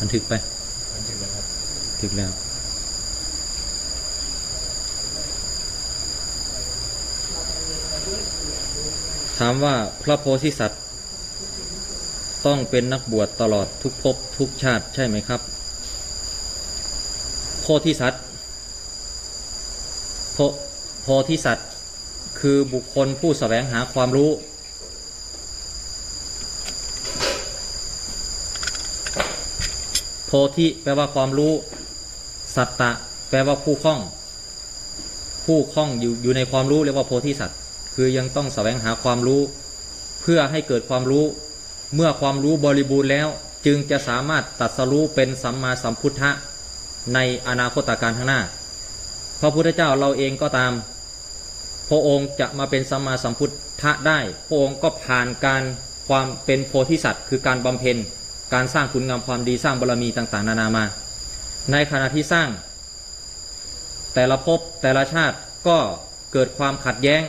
บันทึกไปบันทึกแล้วครับบันทึกแล้วถามว่าพระโพธิสัตว์ ต้องเป็นนักบวชตลอดทุกภพทุกชาติใช่ไหมครับ โพธิสัตว์โพโพธิสัตว์ คือบุคคลผู้แสวงหาความรู้ โพธิแปลว่าความรู้ สัตตะ แปลว่าผู้คล่อง ผู้คล่องอยู่อยู่ในความรู้เรียกว่าโพธิสัตว์คือยังต้องแสวงหาความรู้ เพื่อให้เกิดความรู้ เมื่อความรู้บริบูรณ์แล้ว จึงจะสามารถตัดสรู้เป็นสัมมาสัมพุทธะในอนาคตการข้างหน้า พระพุทธเจ้าเราเองก็ตาม พระองค์จะมาเป็นสัมมาสัมพุทธะได้ พระองค์ก็ผ่านการความเป็นโพธิสัตว์คือการบำเพ็ญ การสร้างคุณงามความดีสร้างบารมีต่าง ๆ นานามา ในขณะที่สร้าง แต่ละภพแต่ละชาติก็เกิดความขัดแย้ง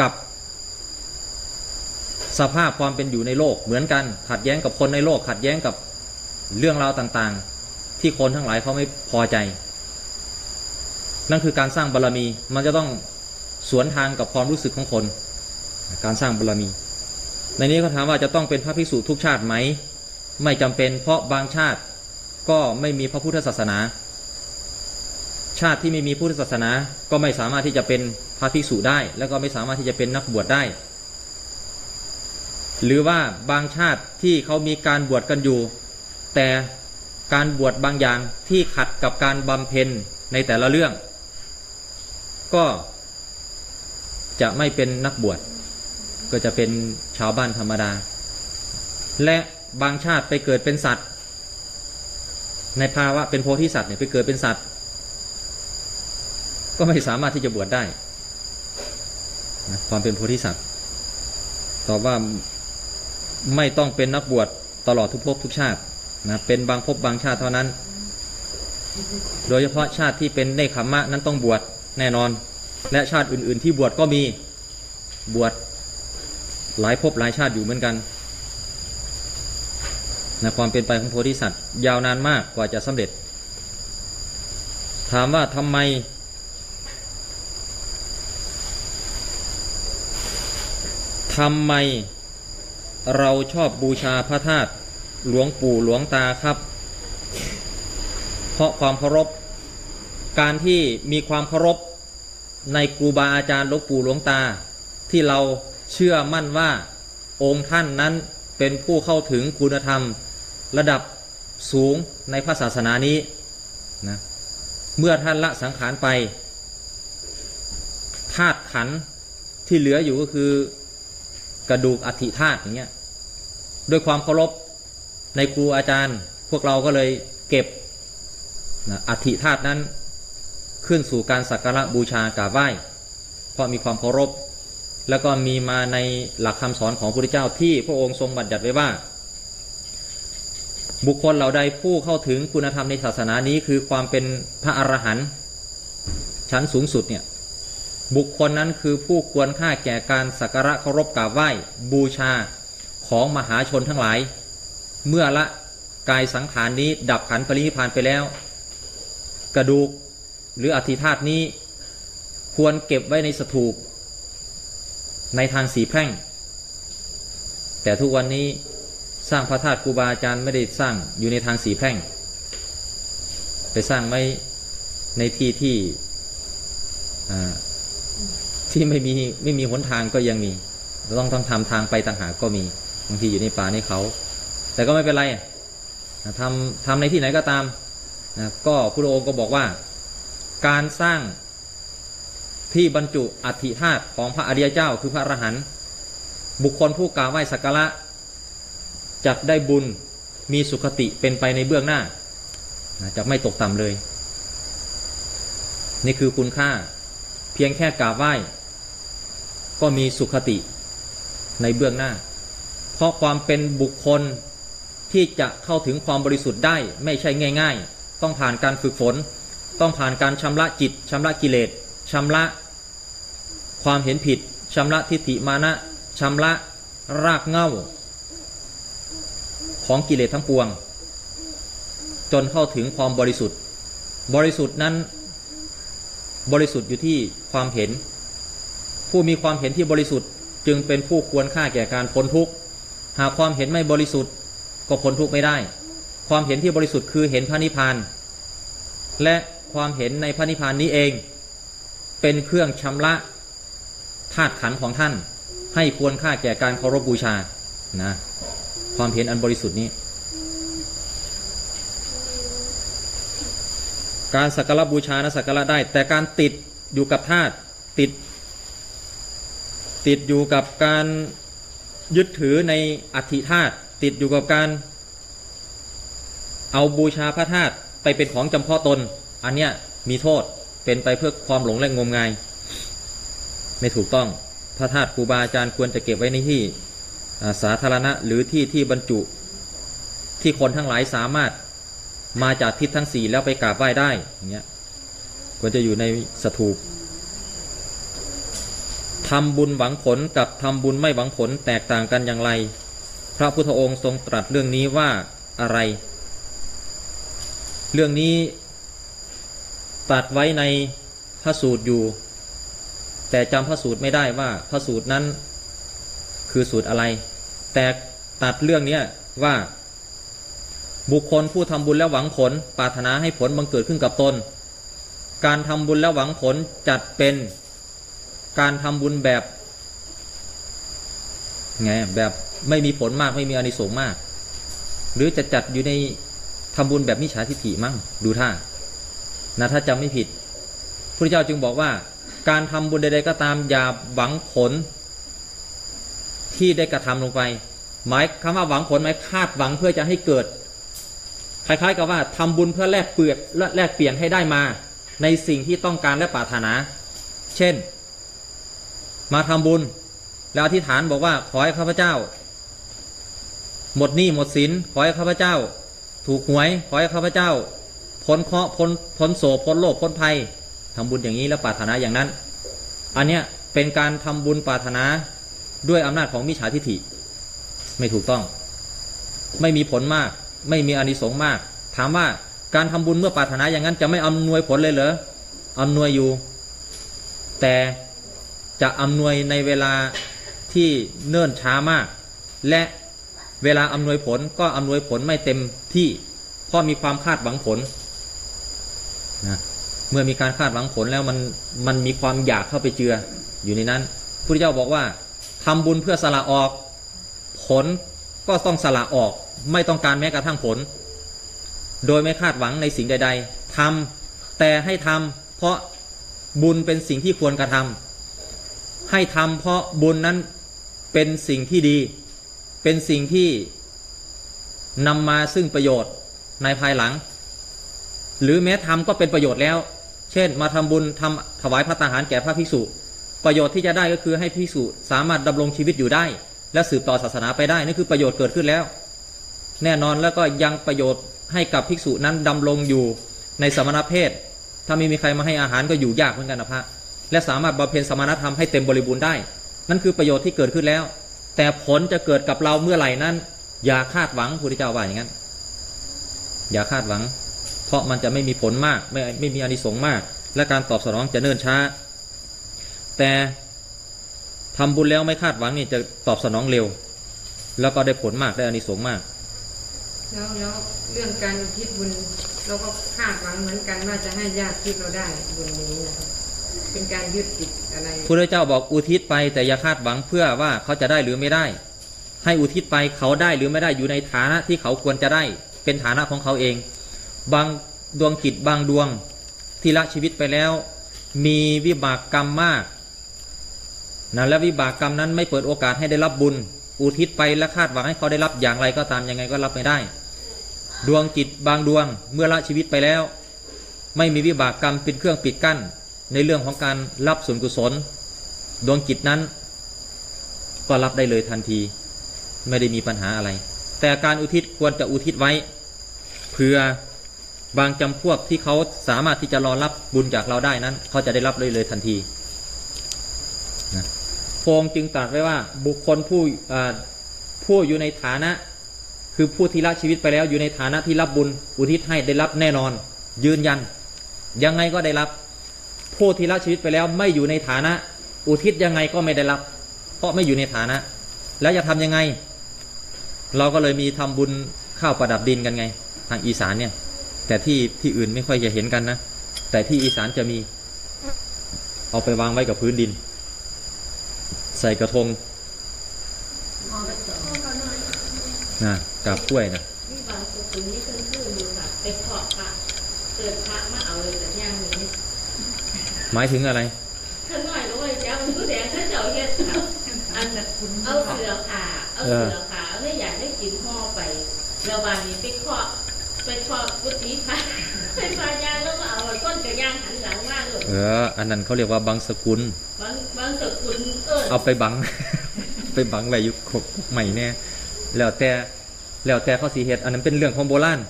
กับสภาพความเป็นอยู่ในโลกเหมือนกันขัดแย้งกับคนในโลก ขัดแย้งกับเรื่องราวต่างๆ ที่คนทั้งหลายเขาไม่พอใจ นั่นคือการสร้างบารรมีมันจะต้องสวนทางกับความรู้สึกของคน การสร้างบารรมี ในนี้เขาถามว่าจะต้องเป็นพระภิกษุทุกชาติไหม ไม่จำเป็น เพราะบางชาติก็ไม่มีพระพุทธศาสนา ชาติที่ไม่มีพุทธศาสนาก็ไม่สามารถที่จะเป็นพระภิกษุได้ แล้วก็ไม่สามารถที่จะเป็นนักบวชได้ หรือว่าบางชาติที่เขามีการบวชกันอยู่ แต่การบวชบางอย่างที่ขัดกับการบำเพ็ญในแต่ละเรื่อง ก็จะไม่เป็นนักบวช ก็จะเป็นชาวบ้านธรรมดา และบางชาติไปเกิดเป็นสัตว์ ในภาวะเป็นโพธิสัตว์เนี่ยไปเกิดเป็นสัตว์ ก็ไม่สามารถที่จะบวชได้นะความเป็นโพธิสัตว์ตอบว่าไม่ต้องเป็นนักบวชตลอดทุกภพทุกชาตินะเป็นบางภพบางชาติเท่านั้น โดยเฉพาะชาติที่เป็นเนคขมมะนั้นต้องบวชแน่นอน และชาติอื่น ๆ ที่บวชก็มีบวช หลายภพหลายชาติอยู่เหมือนกันนะความเป็นไปของโพธิสัตว์ยาวนานมากกว่าจะสำเร็จ ถามว่าทำไมทำไมเราชอบบูชาพระธาตุหลวงปู่หลวงตาครับ เพราะความเคารพ การที่มีความเคารพในครูบาอาจารย์หลวงปู่หลวงตาที่เรา เชื่อมั่นว่าองค์ท่านนั้นเป็นผู้เข้าถึงคุณธรรมระดับสูงในพระศาสนานี้นะเมื่อท่านละสังขารไปธาตุขันธ์ที่เหลืออยู่ก็คือกระดูกอัฐิธาตุอย่างเงี้ยด้วยความเคารพในครูอาจารย์ พวกเราก็เลยเก็บนะอัฐิธาตุนั้นขึ้นสู่การสักการะบูชากราบไหว้เพราะมีความเคารพ แล้วก็มีมาในหลักคำสอนของพระพุทธเจ้าที่พระองค์ทรงบัญญัติไว้ว่า บุคคลเหล่าใดผู้เข้าถึงคุณธรรมในศาสนานี้คือความเป็นพระอรหันต์ชั้นสูงสุดเนี่ยบุคคลนั้นคือผู้ควรค่าแก่การสักการะเคารพกราบไหว้บูชาของมหาชนทั้งหลาย เมื่อละกายสังขารนี้ดับขันธ์ปรินิพพานไปแล้ว กระดูกหรืออธิธาตุนี้ควรเก็บไว้ในสถูป ในทางสีแพร่ง แต่ทุกวันนี้สร้างพระธาตุครูบาอาจารย์ไม่ได้สร้างอยู่ในทางสีแพร่ง ไปสร้างไว้ในที่ที่ที่ไม่มีไม่มีหนทางก็ยังมี ต้องต้องทำทางไปต่างหากก็มีบางทีอยู่ในป่าในเขา แต่ก็ไม่เป็นไรทำทำในที่ไหนก็ตามนะก็พระองค์ก็บอกว่า การสร้าง ที่บรรจุอัฐิธาตุของพระอริยเจ้าคือพระอรหันต์บุคคลผู้กราบไหว้สักการะจะได้บุญมีสุขติเป็นไปในเบื้องหน้าจะไม่ตกต่ำเลย นี่คือคุณค่า เพียงแค่กราบไหว้ ก็มีสุขติในเบื้องหน้า เพราะความเป็นบุคคลที่จะเข้าถึงความบริสุทธิ์ได้ไม่ใช่ง่าย ๆ ต้องผ่านการฝึกฝน ต้องผ่านการชำระจิตชำระกิเลสชำระ ความเห็นผิดชำระทิฏฐิมานะชำระรากเง้าของกิเลสทั้งปวง จนเข้าถึงความบริสุทธิ์ บริสุทธิ์นั้น บริสุทธิ์อยู่ที่ความเห็น ผู้มีความเห็นที่บริสุทธิ์จึงเป็นผู้ควรค่าแก่การพ้นทุกข์หากความเห็นไม่บริสุทธิ์ก็พ้นทุกข์ไม่ได้ ความเห็นที่บริสุทธิ์คือเห็นพระนิพพาน และความเห็นในพระนิพพานนี้เอง เป็นเครื่องชำระ ธาตุขันของท่าน ให้ควรค่าแก่การเคารพบูชานะความเห็นอันบริสุทธิ์นี้ การสักการะบูชานะสักการะได้ แต่การติดอยู่กับธาตุติด ติดอยู่กับการยึดถือในอัฐิธาตุติดอยู่กับการ เอาบูชาพระธาตุไปเป็นของจำเพาะตน อันเนี้ยมีโทษเป็นไปเพื่อความหลงและงมงาย ไม่ถูกต้อง พระธาตุครูบาอาจารย์ควรจะเก็บไว้ในที่สาธารณะหรือที่ที่บรรจุ ที่คนทั้งหลายสามารถมาจากทิศทั้งสี่แล้วไปกราบไหว้ได้อย่างเงี้ยควรจะอยู่ในสถูปทำบุญหวังผลกับทำบุญไม่หวังผลแตกต่างกันอย่างไร พระพุทธองค์ทรงตรัสเรื่องนี้ว่าอะไร เรื่องนี้ตัดไว้ในพระสูตรอยู่ แต่จำพระสูตรไม่ได้ว่าพระสูตรนั้น คือสูตรอะไร แต่ตัดเรื่องเนี้ยว่า บุคคลผู้ทำบุญแล้วหวังผล ปรารถนาให้ผลบังเกิดขึ้นกับตน การทำบุญแล้วหวังผลจัดเป็นการทำบุญแบบไงแบบไม่มีผลมากไม่มีอานิสงส์มาก หรือจะจัดอยู่ในทำบุญแบบมิจฉาทิฏฐิมั่งดูท่านะถ้าจำไม่ผิดพระเจ้าจึงบอกว่า การทำบุญใดๆก็ตามอย่าหวังผล ที่ได้กระทำลงไป หมายคำว่าหวังผลหมายคาดหวังเพื่อจะให้เกิด คล้ายๆกับว่าทำบุญเพื่อแลกเปลี่ยนแลกเปลี่ยนให้ได้มา ในสิ่งที่ต้องการและปรารถนา เช่น มาทำบุญ แล้วอธิษฐานบอกว่าขอให้ข้าพเจ้า หมดหนี้หมดสินขอให้ข้าพเจ้า ถูกหวยขอให้ข้าพเจ้าพ้นเคราะห์พ้นพ้นโศกพ้นโลกพ้นภัย ทำบุญอย่างนี้แล้วปรารถนาอย่างนั้น อันเนี้ยเป็นการทำบุญปรารถนาด้วยอำนาจของมิจฉาทิฏฐิ ไม่ถูกต้อง ไม่มีผลมาก ไม่มีอนิสงส์มาก ถามว่าการทำบุญเมื่อปรารถนาอย่างนั้น จะไม่อำนวยผลเลยเหรออำนวยอยู่ แต่จะอำนวยในเวลาที่เนิ่นช้ามาก และเวลาอำนวยผลก็อำนวยผลไม่เต็มที่เพราะมีความคาดหวังผลนะ เมื่อมีการคาดหวังผลแล้วมันมันมีความอยากเข้าไปเจืออยู่ในนั้นพุทธเจ้าบอกว่าทำบุญเพื่อสละออก ผลก็ต้องสละออก ไม่ต้องการแม้กระทั่งผล โดยไม่คาดหวังในสิ่งใด ๆทำแต่ให้ทำเพราะบุญเป็นสิ่งที่ควรกระทำให้ทำเพราะบุญนั้นเป็นสิ่งที่ดี เป็นสิ่งที่นำมาซึ่งประโยชน์ในภายหลัง หรือแม้ทำก็เป็นประโยชน์แล้ว เช่น มาทำบุญทำถวายพระตาหารแก่พระภิกษุ ประโยชน์ที่จะได้ก็คือให้ภิกษุสามารถดำรงชีวิตอยู่ได้ และสืบต่อศาสนาไปได้นั่นคือประโยชน์เกิดขึ้นแล้ว แน่นอนแล้วก็ยังประโยชน์ให้กับภิกษุนั้นดำรงอยู่ในสมณเพศ ถ้าไม่มีใครมาให้อาหารก็อยู่ยากเหมือนกันนะพระและสามารถบำเพ็ญสมณธรรมให้เต็มบริบูรณ์ได้ นั่นคือประโยชน์ที่เกิดขึ้นแล้ว แต่ผลจะเกิดกับเราเมื่อไหร่นั้น อย่าคาดหวังพระพุทธเจ้าว่าอย่างนั้น อย่าคาดหวัง เพราะมันจะไม่มีผลมากไม่ไม่มีอานิสงส์มาก และการตอบสนองจะเนิ่นช้า แต่ทำบุญแล้วไม่คาดหวังนี่จะตอบสนองเร็ว แล้วก็ได้ผลมากได้อานิสงส์มากแล้วแล้วเรื่องการอุทิศบุญเราก็คาดหวังเหมือนกันว่าจะให้ญาติที่เราได้บุญนี้นะครับเป็นการยึดติดอะไรพระเจ้าบอกอุทิศไปแต่อย่าคาดหวังเพื่อว่าเขาจะได้หรือไม่ได้ ให้อุทิศไปเขาได้หรือไม่ได้อยู่ในฐานะที่เขาควรจะได้ เป็นฐานะของเขาเอง บางดวงจิตบางดวงที่ละชีวิตไปแล้ว มีวิบากกรรมมากนะและวิบากกรรมนั้นไม่เปิดโอกาสให้ได้รับบุญ อุทิศไปและคาดหวังให้เขาได้รับอย่างไรก็ตามยังไงก็รับไม่ได้ ดวงจิตบางดวงเมื่อละชีวิตไปแล้ว ไม่มีวิบากกรรมเป็นเครื่องปิดกั้น ในเรื่องของการรับส่วนกุศล ดวงจิตนั้น ก็รับได้เลยทันที ไม่ได้มีปัญหาอะไร แต่การอุทิศควรจะอุทิศไว้เพื่อ บางจำพวกที่เขาสามารถที่จะรอรับบุญจากเราได้นั้น เขาจะได้รับเลยเลยทันทีนะพงจึงตรัสไว้ว่าบุคคลผู้ผู้อยู่ในฐานะ คือผู้ที่ละชีวิตไปแล้วอยู่ในฐานะที่รับบุญอุทิศให้ได้รับแน่นอน ยืนยัน ยังไงก็ได้รับ ผู้ที่ละชีวิตไปแล้วไม่อยู่ในฐานะ อุทิศยังไงก็ไม่ได้รับ เพราะไม่อยู่ในฐานะ แล้วจะทำยังไง เราก็เลยมีทำบุญข้าวประดับดินกันไง ทางอีสานเนี่ย แต่ที่ที่อื่นไม่ค่อยจะเห็นกันนะ แต่ที่อีสานจะมี เอาไปวางไว้กับพื้นดิน ใส่กระทงนะกับกล้วยนะมีบางสุขุมนี่เพิ่นคืออยู่ค่ะไปขอบพระเกิดพระมาเอาเลยแต่ย่างนี้หมายถึงอะไรข้างน้อยก็ว่าเจ้ามันผู้แดงถ้าเจ้าเฮ็ดค่ะอันนั้นเอาเสือขาเอาเสือขาเอาไม่อยากได้กินห่อไปแล้ววันนี้ไปเคาะ ไปเคาะกุฏิพระไปพายางแล้วก็เอาต้นกระย่างหันหลังมาเลยเออ อันนั้นเขาเรียกว่าบังสกุลบางบางสกุลเออเอาไปบัง ไปบังไว้อยุคใหม่แน่แล้วแต่แล้วแต่เขาสีเฮ็ดอันนั้นเป็นเรื่องของโบราณ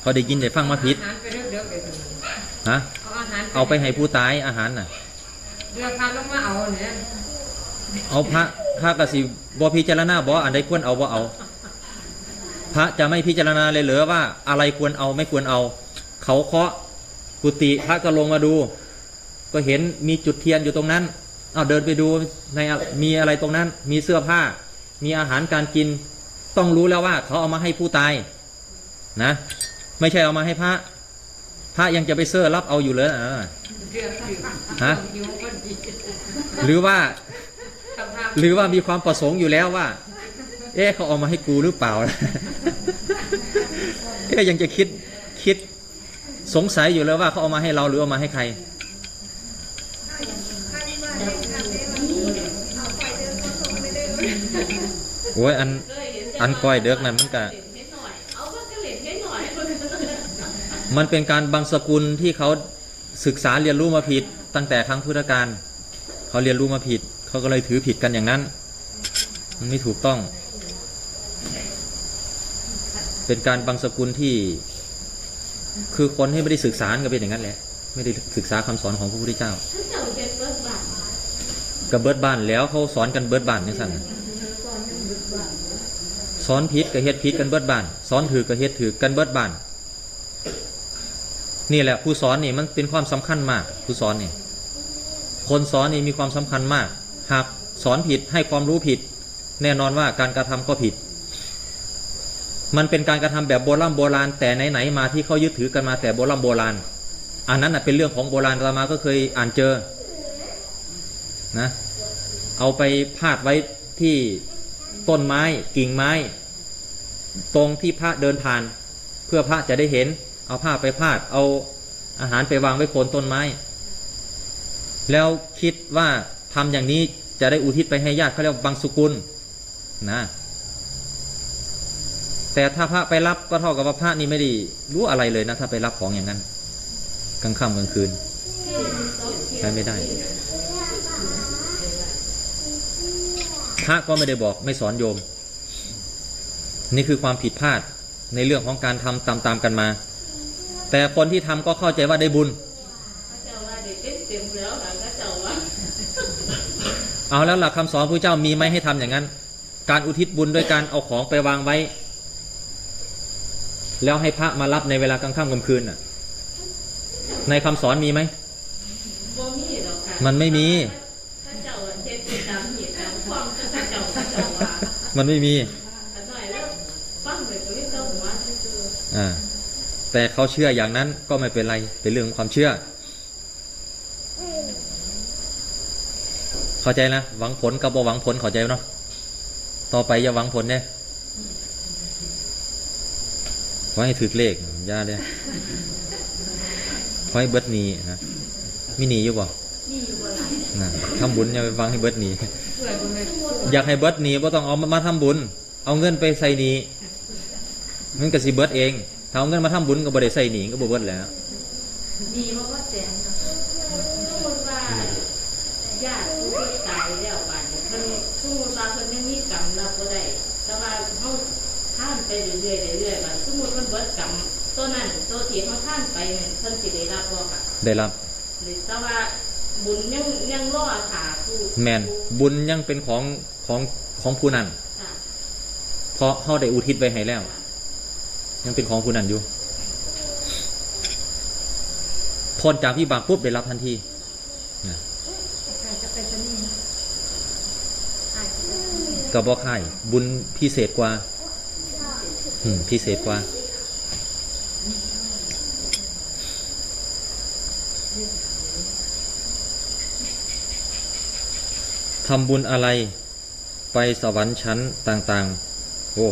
เขาได้ยินได้ฟังมาผิดอาหารไปเลือกๆเลยสิฮะเอาอาหารเอาไปให้ผู้ตายอาหารน่ะเรือพาลงมาเอาเนี่ยเอาพระพระกสิบพิจารณาบ่อันใดควรเอาบ่เอา พระจะไม่พิจารณาเลยเหรือว่าอะไรควรเอาไม่ควรเอา เขาเคาะกุฏิพระก็ลงมาดู ก็เห็นมีจุดเทียนอยู่ตรงนั้นเอาเดินไปดูในมีอะไรตรงนั้น มีเสื้อผ้า มีอาหารการกิน ต้องรู้แล้วว่าเขาเอามาให้ผู้ตายนะ ไม่ใช่เอามาให้พระ พระยังจะไปเสื้อรับเอาอยู่เลยอถือฮะหรือว่า หรือว่ามีความประสงค์อยู่แล้วว่า เอ๊ะเขาเอามาให้กูหรือเปล่า เอ๊ะยังจะคิดคิดสงสัยอยู่แล้วว่าเขาเอามาให้เราหรือเอามาให้ใครโอ้ยอันเคยเห็นอันก้อยเด็กนั่นมันก็เล่นให้หน่อยเอาก็กระเล่นให้หน่อยมันเป็นการบังสกุลที่เขาศึกษาเรียนรู้มาผิด ตั้งแต่ครั้งพุทธกาลเขาเรียนรู้มาผิด เขาก็เลยถือผิดกันอย่างนั้น มันไม่ถูกต้อง เป็นการบังสกุลที่ คือคนที่ไม่ได้ศึกษาก็เป็นอย่างนั้นแหละ ไม่ได้ศึกษาคำสอนของพระพุทธเจ้ากับเบิร์ดบ้านแล้วเขาสอนกันเบิร์ดบ้านนี่สั่นสอนผิดกับเฮ็ดผิดกันบิร์ดบ้านสอนถือกับเฮ็ดถือกันเบิร์ดบ้านนี่แหละผู้สอนนี่มันเป็นความสำคัญมาก ผู้สอนนี่คนสอนนี่มีความสำคัญมาก หากสอนผิดให้ความรู้ผิด แน่นอนว่าการกระทำก็ผิด มันเป็นการกระทำแบบโบราณโบราณ แต่ไหนๆมาที่เขายึดถือกันมาแต่โบราณโบราณ อันนั้นเป็นเรื่องของโบราณอามาก็เคยอ่านเจอนะเอาไปพาดไว้ที่ต้นไม้กิ่งไม้ ตรงที่พระเดินผ่าน เพื่อพระจะได้เห็น เอาผ้าไปพาด เอาอาหารไปวางไว้โคนต้นไม้ แล้วคิดว่าทำอย่างนี้จะได้อุทิศไปให้ญาติเขาเรียกว่าบังสุกุลนะ แต่ถ้าพระไปรับก็เท่ากับว่าพระนี่ไม่ได้รู้อะไรเลยนะ ถ้าไปรับของอย่างนั้น กลางค่ำกลางคืนใช้ไม่ได้ พระก็ไม่ได้บอกไม่สอนโยม นี่คือความผิดพลาดในเรื่องของการทำตามๆกันมา แต่คนที่ทำก็เข้าใจว่าได้บุญเอาแล้วหลักคำสอนพระเจ้ามีไหมให้ทำอย่างนั้น การอุทิศบุญด้วยการเอาของไปวางไว้ แล้วให้พระมารับในเวลากลางค่ำกลางคืนน่ะ ในคำสอนมีไหมบ่มีหรอกค่ะมันไม่มีพระเจ้าเฮ็ดไปตามเหตุตามความที่พระเจ้าพระเจ้าว่ามันไม่มีอันหน่อยแล้วฟังไปก็ไม่ต้องหัวซื่ออ่าแต่เขาเชื่ออย่างนั้นก็ไม่เป็นไรเป็นเรื่องของความเชื่อ เข้าใจนะหวังผลกับบ่หวังผลเข้าใจเนาะต่อไปอย่าหวังผลเนี่ยข อให้ถือเลขอย่าเลยขอให้เบิดหนีนะมีหนีอยู่บ่ๆนี่อยู่บ่หลายนะทำบุญอย่าไปฟังให้เบิดหนีช่วยคนเลยอยากให้เบิดหนีบ่ต้องเอามาทำบุญ เอาเงินไปใส่หนีมันก็สิเบิดเองถ้าเอาเงินมาทำบุญก็บ่ได้ใส่หนีก็บ่เบิดแล้วดีเพราะว่าแสนนะสมมติว่าญาติผู้ที่ตายแล้วบาดนี้เพิ่นสมมติว่าเพิ่นยังมีกรรมรับบ่ได้แต่ว่าเฮาท่าน ไปเรื่อยๆเรื่อยๆบาดสมมุติเพิ่นเบิดกรรมตัวนั้นตัวที่เฮาท่านไปเนี่ยเพิ่นสิได้รับบ่ค่ะ ได้รับหรือแต่ว่าบุญยังยังรอถาผู้แมนบุญยังเป็นของของของผู้นั้นค่ะผเพราะเขาได้อุทิศไว้ให้แล้ว ยังเป็นของคุณนั่นอยู่พ้นจากวิบากปุ๊บได้รับทันทีนะอาจจะเป็นชนิดนี้อาจจะเป็นชนิดกระบอกไข่บุญพิเศษกว่าอืม พิเศษกว่า ทำบุญอะไร ไปสวรรค์ชั้นต่าง ๆ โอ้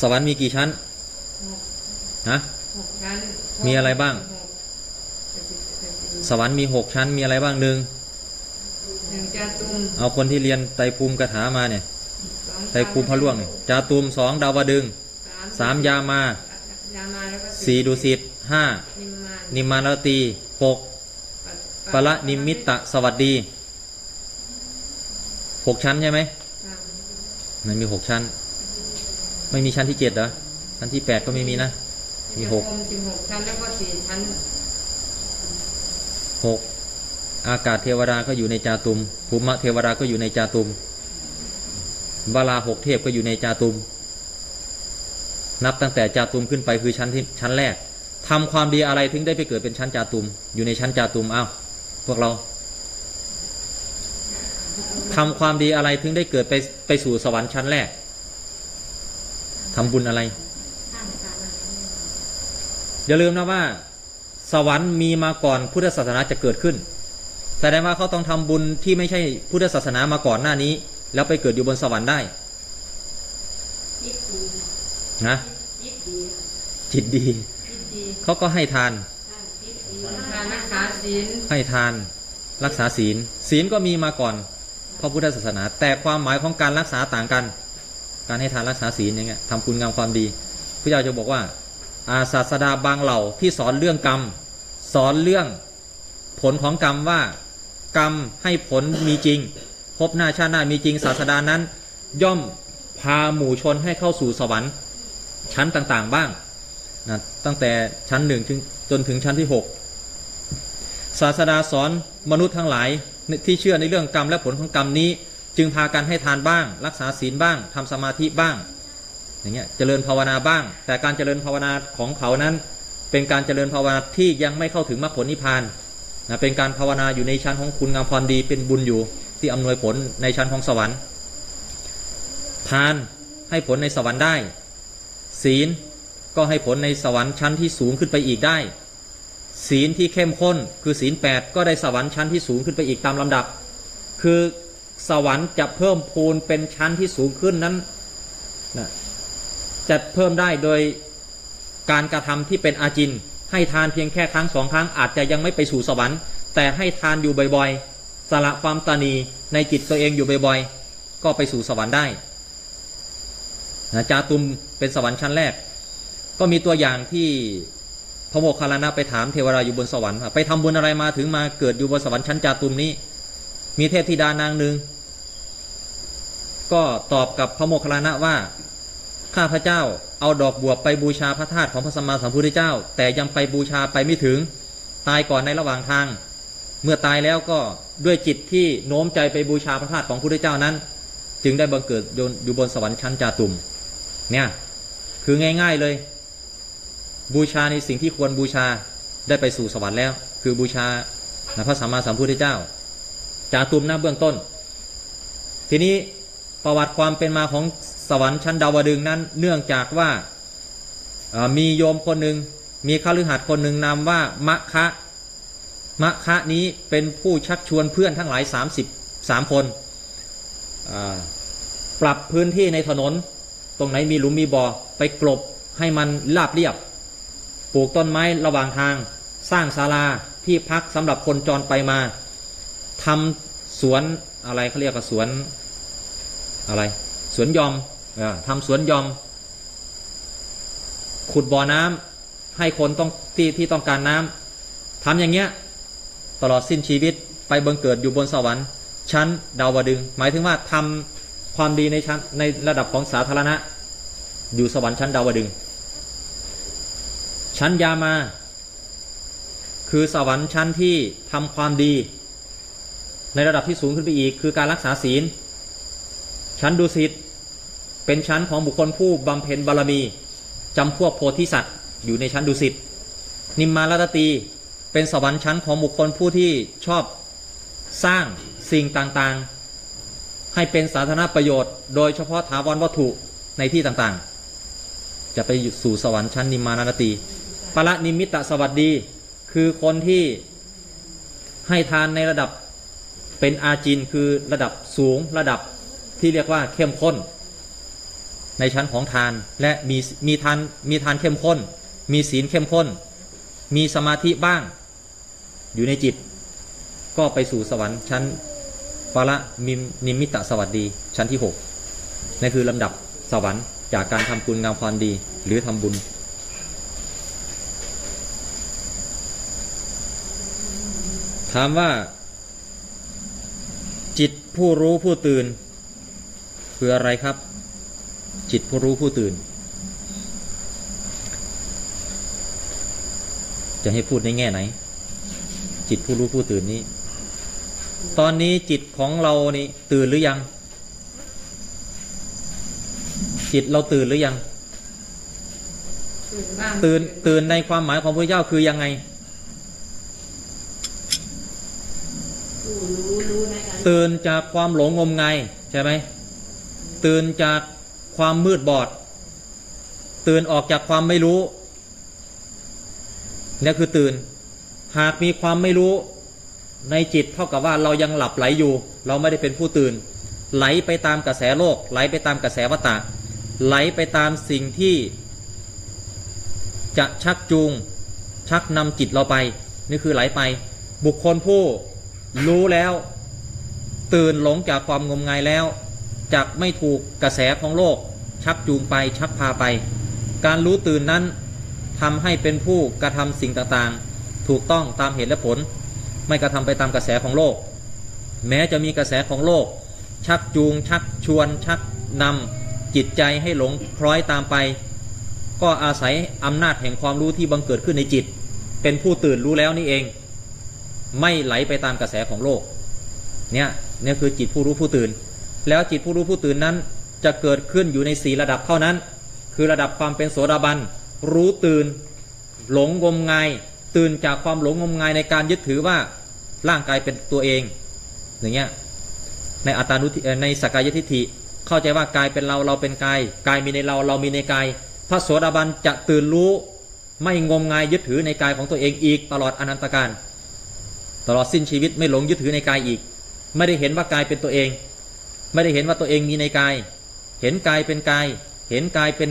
สวรรค์มีกี่ชั้นหกนะหกชั้นมีอะไรบ้างหกเจ็ดสิบเจ็ดสิบสวรรค์มีหกชั้น มีอะไรบ้างหนึ่งหนึ่งจาตุมเอาคนที่เรียนไตรภูมิกถามาเนี่ย สองไตรภูมิพระล่วงเนี่ยจาตุมสองดาวดึงส์สามยามายามาแล้วก็สี่ดุสิตห้านิมมานนิมมานรตีหกปละนิมิตตสวัสดีหกชั้นใช่ไหมอ่ามันมีหกชั้น ไม่มีชั้นที่เจ็ดเหรอชั้นที่แปดก็ไม่มีนะ มีหกสิบหกชั้นแล้วก็สี่ชั้นหกอากาศเทวดาก็อยู่ในจาตุมภูมิเทวดาก็อยู่ในจาตุม บาลาหกเทพก็อยู่ในจาตุม นับตั้งแต่จาตุมขึ้นไปคือชั้นที่ชั้นแรกทำความดีอะไรถึงได้ไปเกิดเป็นชั้นจาตุม อยู่ในชั้นจาตุมอ้าวพวกเราทำความดีอะไรถึงได้เกิดไปไปสู่สวรรค์ชั้นแรกทำบุญอะไรอย่าลืมนะว่า สวรรค์มีมาก่อนพุทธศาสนาจะเกิดขึ้นแสดงว่าเขาต้องทำบุญที่ไม่ใช่พุทธศาสนามาก่อนหน้านี้ แล้วไปเกิดอยู่บนสวรรค์ได้ยิบดีนะยิบดีจิตดีที่ดีเขาก็ให้ทานข้างยิบดีการรักษาศีลให้ทานรักษาศีล ศีลก็มีมาก่อนพระพุทธศาสนา แต่ความหมายของการรักษาต่างกัน การให้ทานรักษาศีลอย่างเงี้ยทำคุณงามความดีพระเจ้าจะบอกว่า อาศาสดาบางเหล่าที่สอนเรื่องกรรม สอนเรื่องผลของกรรมว่ากรรมให้ผลมีจริงพ บหน้าชาติหน้ามีจริงศาสดานั้น ย่อมพาหมู่ชนให้เข้าสู่สวรรค์ชั้นต่างๆบ้างนะตั้งแต่ชั้นหนึ่งถึงจนถึงชั้นที่หกศาสดาสอนมนุษย์ทั้งหลายที่เชื่อในเรื่องกรรมและผลของกรรมนี้ จึงพากันให้ทานบ้าง รักษาศีลบ้างทำสมาธิบ้างอย่างเงี้ยเจริญภาวนาบ้าง แต่การเจริญภาวนาของเขานั้น เป็นการเจริญภาวนาที่ยังไม่เข้าถึงมรรคผลนิพพานนะเป็นการภาวนาอยู่ในชั้นของคุณงามความดีเป็นบุญอยู่ ที่อำนวยผลในชั้นของสวรรค์ ทานให้ผลในสวรรค์ได้ ศีลก็ให้ผลในสวรรค์ชั้นที่สูงขึ้นไปอีกได้ ศีลที่เข้มข้นคือศีลแปดก็ได้สวรรค์ชั้นที่สูงขึ้นไปอีกตามลำดับ คือสวรรค์จะเพิ่มพูนเป็นชั้นที่สูงขึ้นนั้นนะจะเพิ่มได้โดยการกระทำที่เป็นอาจิน ให้ทานเพียงแค่ครั้งสองครั้งอาจจะยังไม่ไปสู่สวรรค์ แต่ให้ทานอยู่บ่อยๆ สละความตานีในจิตตัวเองอยู่บ่อยๆ ก็ไปสู่สวรรค์ได้นะจาตุมเป็นสวรรค์ชั้นแรก ก็มีตัวอย่างที่พระโมคคัลลานะไปถามเทวดาอยู่บนสวรรค์ไปทำบุญอะไรมาถึงมาเกิดอยู่บนสวรรค์ชั้นจาตุมนี้ มีเทพธิดานางหนึ่งก็ตอบกับพระโมคคัลลานะว่าข้าพระเจ้าเอาดอกบัวไปบูชาพระธาตุของพระสัมมาสัมพุทธเจ้า แต่ยังไปบูชาไปไม่ถึง ตายก่อนในระหว่างทาง เมื่อตายแล้วก็ด้วยจิตที่โน้มใจไปบูชาพระธาตุของพระพุทธเจ้านั้น จึงได้บังเกิดอยู่บนสวรรค์ชั้นจาตุมเนี่ยคือง่ายๆเลย บูชาในสิ่งที่ควรบูชาได้ไปสู่สวรรค์แล้ว คือบูชาพระสัมมาสัมพุทธเจ้าจาตุมนะเบื้องต้น ทีนี้ประวัติความเป็นมาของสวรรค์ชั้นดาวดึงนั้น เนื่องจากว่ามีโยมคนหนึ่งมีข้ารือหัดคนหนึ่งนามว่ามะคะ มะคะนี้เป็นผู้ชักชวนเพื่อนทั้งหลาย33คนอ่าปรับพื้นที่ในถนน ตรงไหนมีหลุมมีบ่อไปกลบให้มันราบเรียบ ปลูกต้นไม้ระหว่างทาง สร้างศาลาที่พักสำหรับคนจรไปมาทำสวนอะไรเขาเรียกว่าสวนอะไรสวนยอมอทำสวนยอม ขุดบ่อน้ำให้คนต้องที่ที่ต้องการน้ำทำอย่างเงี้ย ตลอดสิ้นชีวิตไปบังเกิดอยู่บนสวรรค์ชั้นดาวดึง หมายถึงว่าทำความดีในชั้นในระดับของสาธารณะ อยู่สวรรค์ชั้นดาวดึง ชั้นยามา คือสวรรค์ชั้นที่ทำความดี ในระดับที่สูงขึ้นไปอีก คือการรักษาศีล ชั้นดุสิตเป็นชั้นของบุคคลผู้บำเพ็ญบารมีจำพวกโพธิสัตว์ อยู่ในชั้นดุสิตนิมมารตตี เป็นสวรรค์ชั้นของบุคคลผู้ที่ชอบสร้างสิ่งต่างๆ ให้เป็นสาธารณประโยชน์ โดยเฉพาะถาวรวัตถุในที่ต่างๆ จะไปสู่สวรรค์ชั้นนิมมานาตีปรนิมิตสวัสดี คือคนที่ให้ทานในระดับเป็นอาจินคือระดับสูงระดับที่เรียกว่าเข้มข้น ในชั้นของทานและมีมีทานมีทานเข้มข้น มีศีลเข้มข้น มีสมาธิบ้าง อยู่ในจิต ก็ไปสู่สวรรค์ชั้นปรมิมนิมิตะสวัสดีชั้นที่หกนั่นคือลำดับสวรรค์จากการทำคุณงามความดี หรือทำบุญ ถามว่า จิตผู้รู้ผู้ตื่น คืออะไรครับ จิตผู้รู้ผู้ตื่น จะให้พูดในแง่ไหน จิตผู้รู้ผู้ตื่นนี้ ตอนนี้จิตของเรานี่ตื่นหรือยัง จิตเราตื่นหรือยัง ตื่นบ้างตื่นตื่นในความหมายของพระเจ้าคือยังไงรู้รู้รู้ในการตื่นจากความหลงงมงายใช่ไหมตื่นจากความมืดบอด ตื่นออกจากความไม่รู้นี่คือตื่น หากมีความไม่รู้ในจิตเท่ากับว่าเรายังหลับไหลอยู่ เราไม่ได้เป็นผู้ตื่น ไหลไปตามกระแสโลก ไหลไปตามกระแสวัฏฏะไหลไปตามสิ่งที่ จะชักจูง ชักนำจิตเราไป นี่คือไหลไป บุคคลผู้รู้แล้ว ตื่นหลงจากความงมงายแล้วจากไม่ถูกกระแสของโลก ชักจูงไปชักพาไป การรู้ตื่นนั้นทำให้เป็นผู้กระทำสิ่งต่างๆ ถูกต้องตามเหตุและผล ไม่กระทำไปตามกระแสของโลก แม้จะมีกระแสของโลก ชักจูง ชักชวน ชักนำจิตใจให้หลงคล้อยตามไป ก็อาศัยอำนาจแห่งความรู้ที่บังเกิดขึ้นในจิต เป็นผู้ตื่นรู้แล้วนี่เอง ไม่ไหลไปตามกระแสของโลก เนี่ยเนี่ยคือจิตผู้รู้ผู้ตื่น แล้วจิตผู้รู้ผู้ตื่นนั้น จะเกิดขึ้นอยู่ในสีระดับเท่านั้น คือระดับความเป็นโสดาบันรู้ตื่น หลงงมงาย ตื่นจากความหลงงมงายในการยึดถือว่าร่างกายเป็นตัวเอง อย่างเงี้ยในอัตานุในสกกายทิฏฐิเข้าใจว่ากายเป็นเราเราเป็นกายกายมีในเราเรามีในกาย พระโสดาบันจะตื่นรู้ไม่งมงายยึดถือในกายของตัวเองอีกตลอดอนันตการ ตลอดสิ้นชีวิตไม่หลงยึดถือในกายอีก ไม่ได้เห็นว่ากายเป็นตัวเอง ไม่ได้เห็นว่าตัวเองมีในกาย เห็นกายเป็นกาย เห็นกายเป็น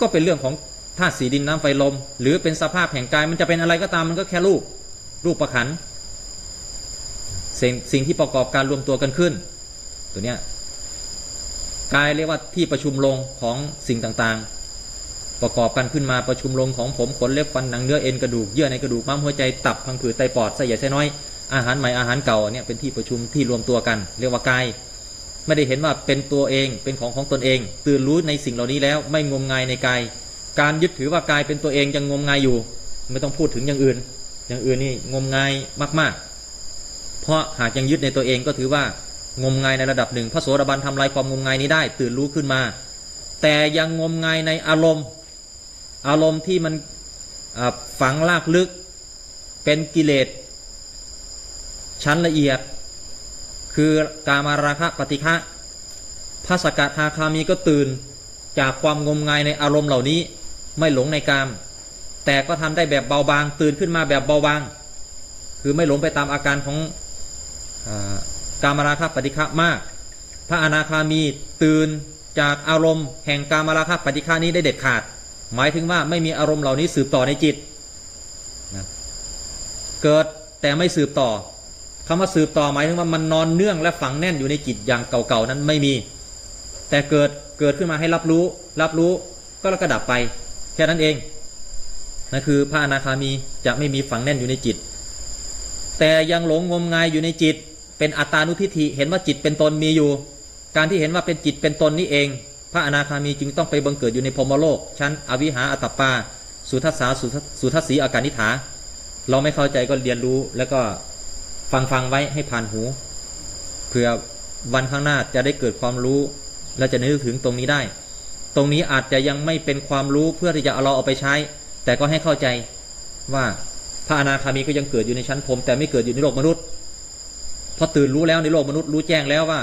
ก็เป็นเรื่องของ ธาตุสีดินน้ำไฟลม หรือเป็นสภาพแห่งกายมันจะเป็นอะไรก็ตามมันก็แค่รูป รูปประขันสิ่งสิ่งที่ประกอบการรวมตัวกันขึ้น ตัวเนี้ยกายเรียกว่าที่ประชุมลงของสิ่งต่างๆ ประกอบกันขึ้นมาประชุมลงของผมขนเล็บฟันหนังเนื้อเอ็นกระดูกเยื่อในกระดูกม้ามหัวใจตับพังผืดไตปอดไส้ใหญ่ไส้น้อยอาหารใหม่อาหารเก่าเนี่ยเป็นที่ประชุมที่รวมตัวกัน เรียกว่ากายไม่ได้เห็นว่าเป็นตัวเองเป็นของของตนเอง ตื่นรู้ในสิ่งเหล่านี้แล้วไม่งมงายในกาย การยึดถือว่ากายเป็นตัวเองยังงมงายอยู่ ไม่ต้องพูดถึงอย่างอื่น อย่างอื่นนี่งมงายมาก ๆ เพราะหากยังยึดในตัวเองก็ถือว่างมงายในระดับหนึ่งพระโสดาบันทำลายความงมงายนี้ได้ ตื่นรู้ขึ้นมา แต่ยังงมงายในอารมณ์ อารมณ์ที่มันฝังลากลึก เป็นกิเลสชั้นละเอียด คือกามาราคะปฏิฆะพระสกทาคามีก็ตื่นจากความงมงายในอารมณ์เหล่านี้ ไม่หลงในกาม แต่ก็ทำได้แบบเบาบาง ตื่นขึ้นมาแบบเบาบาง คือไม่หลงไปตามอาการของอกามราคะปฏิฆะมาก พระอนาคามีตื่นจากอารมณ์แห่งกามราคะปฏิฆานี้ได้เด็ดขาด หมายถึงว่าไม่มีอารมณ์เหล่านี้สืบต่อในจิตนะเกิดแต่ไม่สืบต่อคำว่าสืบต่อหมายถึงว่ามันนอนเนื่องและฝังแน่นอยู่ในจิตอย่างเก่าๆนั้นไม่มี แต่เกิดเกิดขึ้นมาให้รับรู้ รับรู้ก็แล้วก็ดับไป แค่นั้นเองนั่นคือพระอนาคามีจะไม่มีฝังแน่นอยู่ในจิต แต่ยังหลงงมงายอยู่ในจิต เป็นอัตานุทิฏฐิเห็นว่าจิตเป็นตนมีอยู่ การที่เห็นว่าเป็นจิตเป็นตนนี้เอง พระอนาคามีจึงต้องไปบังเกิดอยู่ในพรมโลก ชั้นอวิหาอัตตปา สุทัสสาสุทัสสุทัสสีอาการนิฐา เราไม่เข้าใจก็เรียนรู้แล้วก็ฟังฟังไว้ให้ผ่านหูเผื่อวันข้างหน้าจะได้เกิดความรู้ และจะนึกถึงตรงนี้ได้ ตรงนี้อาจจะยังไม่เป็นความรู้เพื่อที่จะเอาเราเอาไปใช้ แต่ก็ให้เข้าใจว่าพระอนาคามีก็ยังเกิดอยู่ในชั้นพรมแต่ไม่เกิดอยู่ในโลกมนุษย์เพราะตื่นรู้แล้วในโลกมนุษย์รู้แจ้งแล้วว่า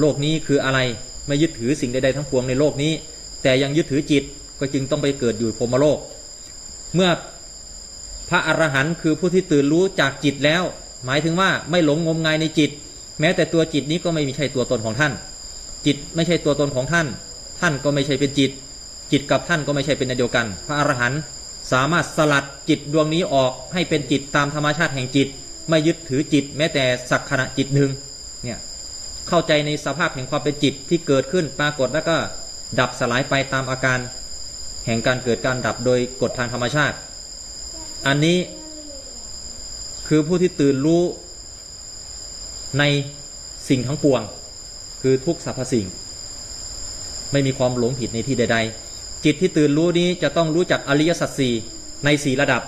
โลกนี้คืออะไรไม่ยึดถือสิ่งใดๆทั้งปวงในโลกนี้ แต่ยังยึดถือจิตก็จึงต้องไปเกิดอยู่พรหมโลก เมื่อพระอรหันต์คือผู้ที่ตื่นรู้จากจิตแล้ว หมายถึงว่าไม่หลงงมงายในจิต แม้แต่ตัวจิตนี้ก็ไม่มีใช่ตัวตนของท่าน จิตไม่ใช่ตัวตนของท่าน ท่านก็ไม่ใช่เป็นจิต จิตกับท่านก็ไม่ใช่เป็นอันเดียวกัน พระอรหันต์สามารถสลัดจิตดวงนี้ออกให้เป็นจิตตามธรรมชาติแห่งจิต ไม่ยึดถือจิตแม้แต่สักขณะจิตหนึ่งเนี่ยเข้าใจในสภาพแห่งความเป็นจิตที่เกิดขึ้นปรากฏแล้วก็ดับสลายไปตามอาการ แห่งการเกิดการดับโดยกฎทางธรรมชาติ อันนี้คือผู้ที่ตื่นรู้ในสิ่งทั้งปวง คือทุกสรรพสิ่ง ไม่มีความหลงผิดในที่ใด ๆ จิตที่ตื่นรู้นี้จะต้องรู้จักอริยสัจสี่ในสี่ระดับ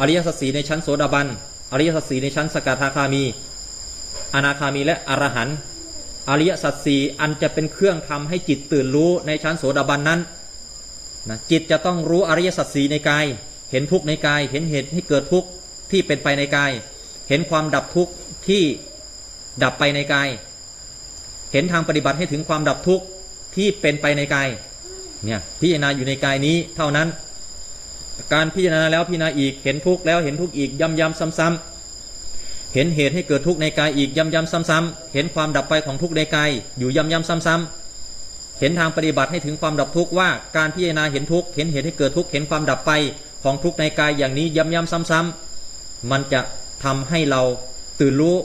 อริยสัจสี่ในชั้นโสดาบัน อริยสัจสี่ในชั้นสกทาคามี อนาคามีและอรหันต์ อริยสัจสี่อันจะเป็นเครื่องทำให้จิตตื่นรู้ในชั้นโสดาบันนั้นนะจิตจะต้องรู้อริยสัจสี่ในกาย เห็นทุกข์ในกาย เห็นเหตุให้เกิดทุกข์ที่เป็นไปในกาย เห็นความดับทุกข์ที่ดับไปในกาย เห็นทางปฏิบัติให้ถึงความดับทุกข์ ที่เป็นไปในกายเนี่ยพิจารณาอยู่ในกายนี้เท่านั้น การพิจารณาแล้วพิจารณาอีกเห็นทุกข์แล้วเห็นทุกข์อีกย้ำย้ำซ้ำๆเห็นเหตุให้เกิดทุกข์ในกายอีกย้ำย้ำซ้ำๆเห็นความดับไปของทุกข์ในกายอยู่ย้ำย้ำซ้ำๆเห็นทางปฏิบัติให้ถึงความดับทุกข์ว่าการพิจารณาเห็นทุกข์เห็นเหตุให้เกิดทุกข์เห็นความดับไปของทุกข์ในกายอย่างนี้ย้ำย้ำซ้ำๆมันจะทำให้เราตื่นรู้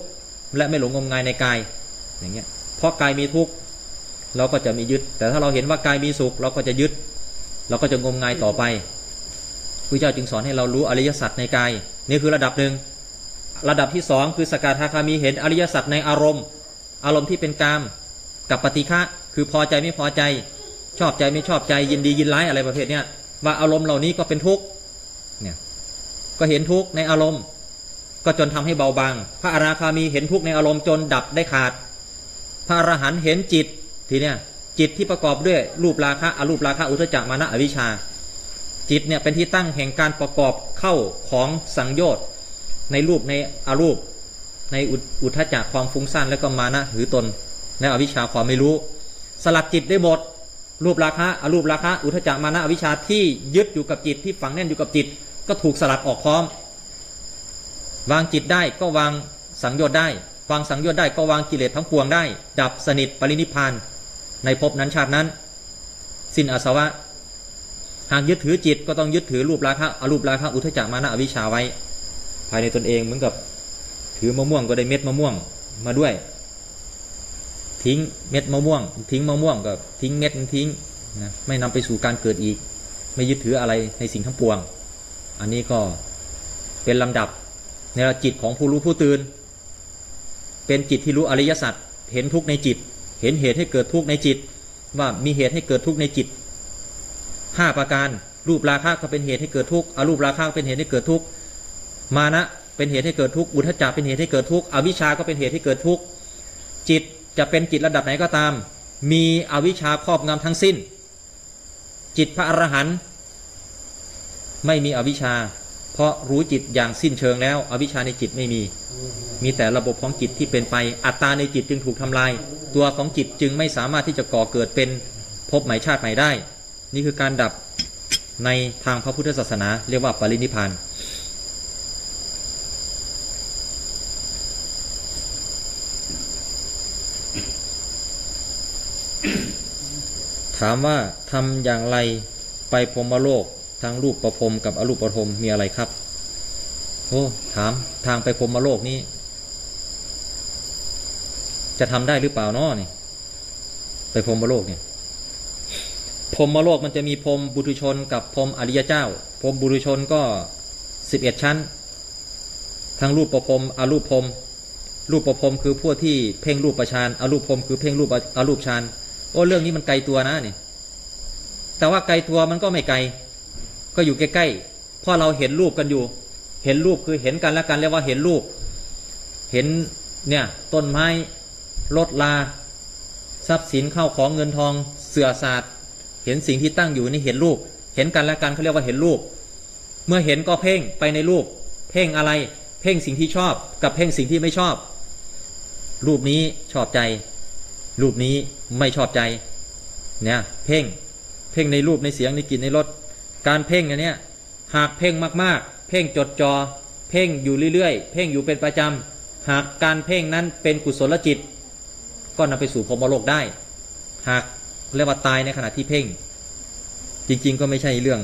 และไม่หลงงมงายในกายอย่างเงี้ยเพราะกายมีทุกข์ เราก็จะมียึด แต่ถ้าเราเห็นว่ากายมีสุข เราก็จะยึด เราก็จะงมงายต่อไปพระเจ้าจึงสอนให้เรารู้อริยสัจในกาย นี่คือระดับหนึ่ง ระดับที่สองคือสกทาคามีเห็นอริยสัจในอารมณ์ อารมณ์ที่เป็นกาม กับปฏิฆะคือพอใจไม่พอใจ ชอบใจไม่ชอบใจยินดียินร้ายอะไรประเภทเนี้ยว่าอารมณ์เหล่านี้ก็เป็นทุกข์เนี่ยก็เห็นทุกข์ในอารมณ์ ก็จนทำให้เบาบาง พระอนาคามีเห็นทุกข์ในอารมณ์จนดับได้ขาด พระอรหันต์เห็นจิต ทีเนี้ยจิตที่ประกอบด้วยรูปราคะอรูปราคะอุทจจะมานะอวิชชา จิตเนี่ยเป็นที่ตั้งแห่งการประกอบเข้าของสังโยชน์ในรูปในอารูป ในอุทจจะความฟุ้งซ่านแล้วก็มานะถือตนในอวิชชาความไม่รู้ สลัดจิตได้หมดรูปราคะอรูปราคะอุทจจะมานะอวิชชาที่ยึดอยู่กับจิตที่ฝังแน่นอยู่กับจิต ก็ถูกสลัดออกพร้อม วางจิตได้ก็วางสังโยชน์ได้ วางสังโยชน์ได้ก็วางกิเลสทั้งปวงได้ ดับสนิทปรินิพาน ในภพนั้นชาตินั้น สิ้นอาสวะ หากยึดถือจิตก็ต้องยึดถือรูปราคะอรูปราคะอุทจจามานะอวิชชาไว้ ภายในตนเองเหมือนกับถือมะม่วงก็ได้เม็ดมะม่วงมาด้วย ทิ้งเม็ดมะม่วง ทิ้งมะม่วงก็ทิ้งเม็ดทิ้งนะไม่นำไปสู่การเกิดอีก ไม่ยึดถืออะไรในสิ่งทั้งปวง อันนี้ก็เป็นลำดับในจิตของผู้รู้ผู้ตื่น เป็นจิตที่รู้อริยสัจเห็นทุกในจิต เห็นเหตุให้เกิดทุกข์ในจิต ว่ามีเหตุให้เกิดทุกข์ในจิตห้าประการ รูปราคะก็เป็นเหตุให้เกิดทุกข์อรูปราคะเป็นเหตุให้เกิดทุกข์มานะเป็นเหตุให้เกิดทุกข์อุทจจะเป็นเหตุให้เกิดทุกข์อวิชชาก็เป็นเหตุให้เกิดทุกข์จิตจะเป็นจิตระดับไหนก็ตาม มีอวิชชาครอบงำทั้งสิ้น จิตพระอรหันต์ไม่มีอวิชชา เพราะรู้จิตอย่างสิ้นเชิงแล้ว อวิชชาในจิตไม่มี มีแต่ระบบของจิตที่เป็นไป อัตตาในจิตจึงถูกทำลาย ตัวของจิตจึงไม่สามารถที่จะก่อเกิดเป็นภพใหม่ชาติใหม่ได้ นี่คือการดับในทางพระพุทธศาสนา เรียกว่าปรินิพพานถามว่าทำอย่างไรไปพรหมโลก ทั้งรูปประพรมกับอรูปประพรมมีอะไรครับโอ้ถามทางไปพรหมโลกนี้ จะทำได้หรือเปล่านาะนี่ไปพรหมโลกเนี่ยพรหมโลกมันจะมีพรมบุตุชนกับพรมอริยเจ้าพรมบุตุชนก็สิบเอ็ดชั้น ทั้งรูปประพรมอรูปพรมรูปประพรมคือพวกที่เพ่งรูปประชานอรูปพรมคือเพ่งรูปอรูปฌานโอ้เรื่องนี้มันไกลตัวนะนี่แต่ว่าไกลตัวมันก็ไม่ไกล ก็อยู่ใกล้ๆเพราะเราเห็นรูปกันอยู่ เห็นรูปคือเห็นกันและกันเรียกว่าเห็นรูป เห็นเนี่ยต้นไม้ลดลา ทรัพย์สินเข้าของเงินทองเสื่อศาสตร์ เห็นสิ่งที่ตั้งอยู่นี่เห็นรูป เห็นกันและกันเขาเรียกว่าเห็นรูป เมื่อเห็นก็เพ่งไปในรูป เพ่งอะไร เพ่งสิ่งที่ชอบ กับเพ่งสิ่งที่ไม่ชอบ รูปนี้ชอบใจ รูปนี้ไม่ชอบใจ เนี่ย เพ่ง เพ่งในรูปในเสียงในกลิ่นในรส การเพ่งอันเนี้ยหากเพ่งมากๆ เพ่งจดจอเพ่งอยู่เรื่อยๆ เพ่งอยู่เป็นประจำ หากการเพ่งนั้นเป็นกุศลจิต ก็นำไปสู่พรหมโลกได้ หากเรียกว่าตายในขณะที่เพ่ง จริงๆก็ไม่ใช่เรื่อง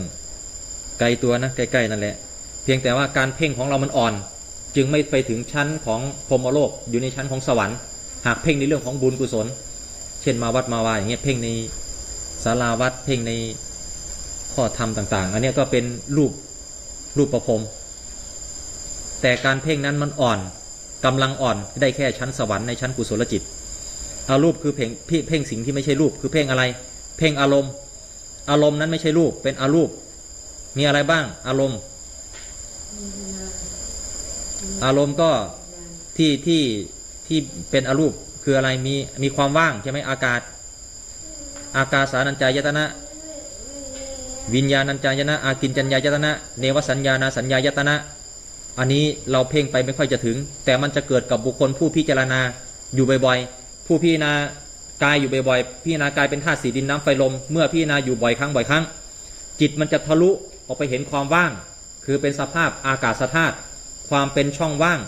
ไกลตัวนะใกล้ๆนั่นแหละ เพียงแต่ว่าการเพ่งของเรามันอ่อน จึงไม่ไปถึงชั้นของพรหมโลกอยู่ในชั้นของสวรรค์ หากเพ่งในเรื่องของบุญกุศล เช่นมาวัดมาวาอย่างเงี้ยเพ่งในศาลาวัดเพ่งใน ข้อธรรมต่าง ๆ อันนี้ก็เป็นรูปรูปประพรมแต่การเพ่งนั้นมันอ่อนกำลังอ่อนได้แค่ชั้นสวรรค์ในชั้นกุศลจิตอารูปคือเพ่งเพ่งสิ่งที่ไม่ใช่รูปคือเพ่งอะไร เพ่งอารมณ์ อารมณ์นั้นไม่ใช่รูปเป็นอารูป มีอะไรบ้าง อารมณ์ อารมณ์ก็ที่ที่ที่เป็นอารูปคืออะไรมีมีความว่างใช่ไหมอากาศ อากาสานัญจายตนะ วิญญาณัญจายนะอากินจัญญายตนะ เนวสัญญานาสัญญายตนะ อันนี้เราเพ่งไปไม่ค่อยจะถึง แต่มันจะเกิดกับบุคคลผู้พิจารณาอยู่บ่อยๆ ผู้พิจารณากายอยู่บ่อยๆพิจารณากายเป็นธาตุสีดินน้ำไฟลม เมื่อพิจารณาอยู่บ่อยครั้งบ่อยครั้ง จิตมันจะทะลุออกไปเห็นความว่าง คือเป็นสภาพอากาศธาตุความเป็นช่องว่าง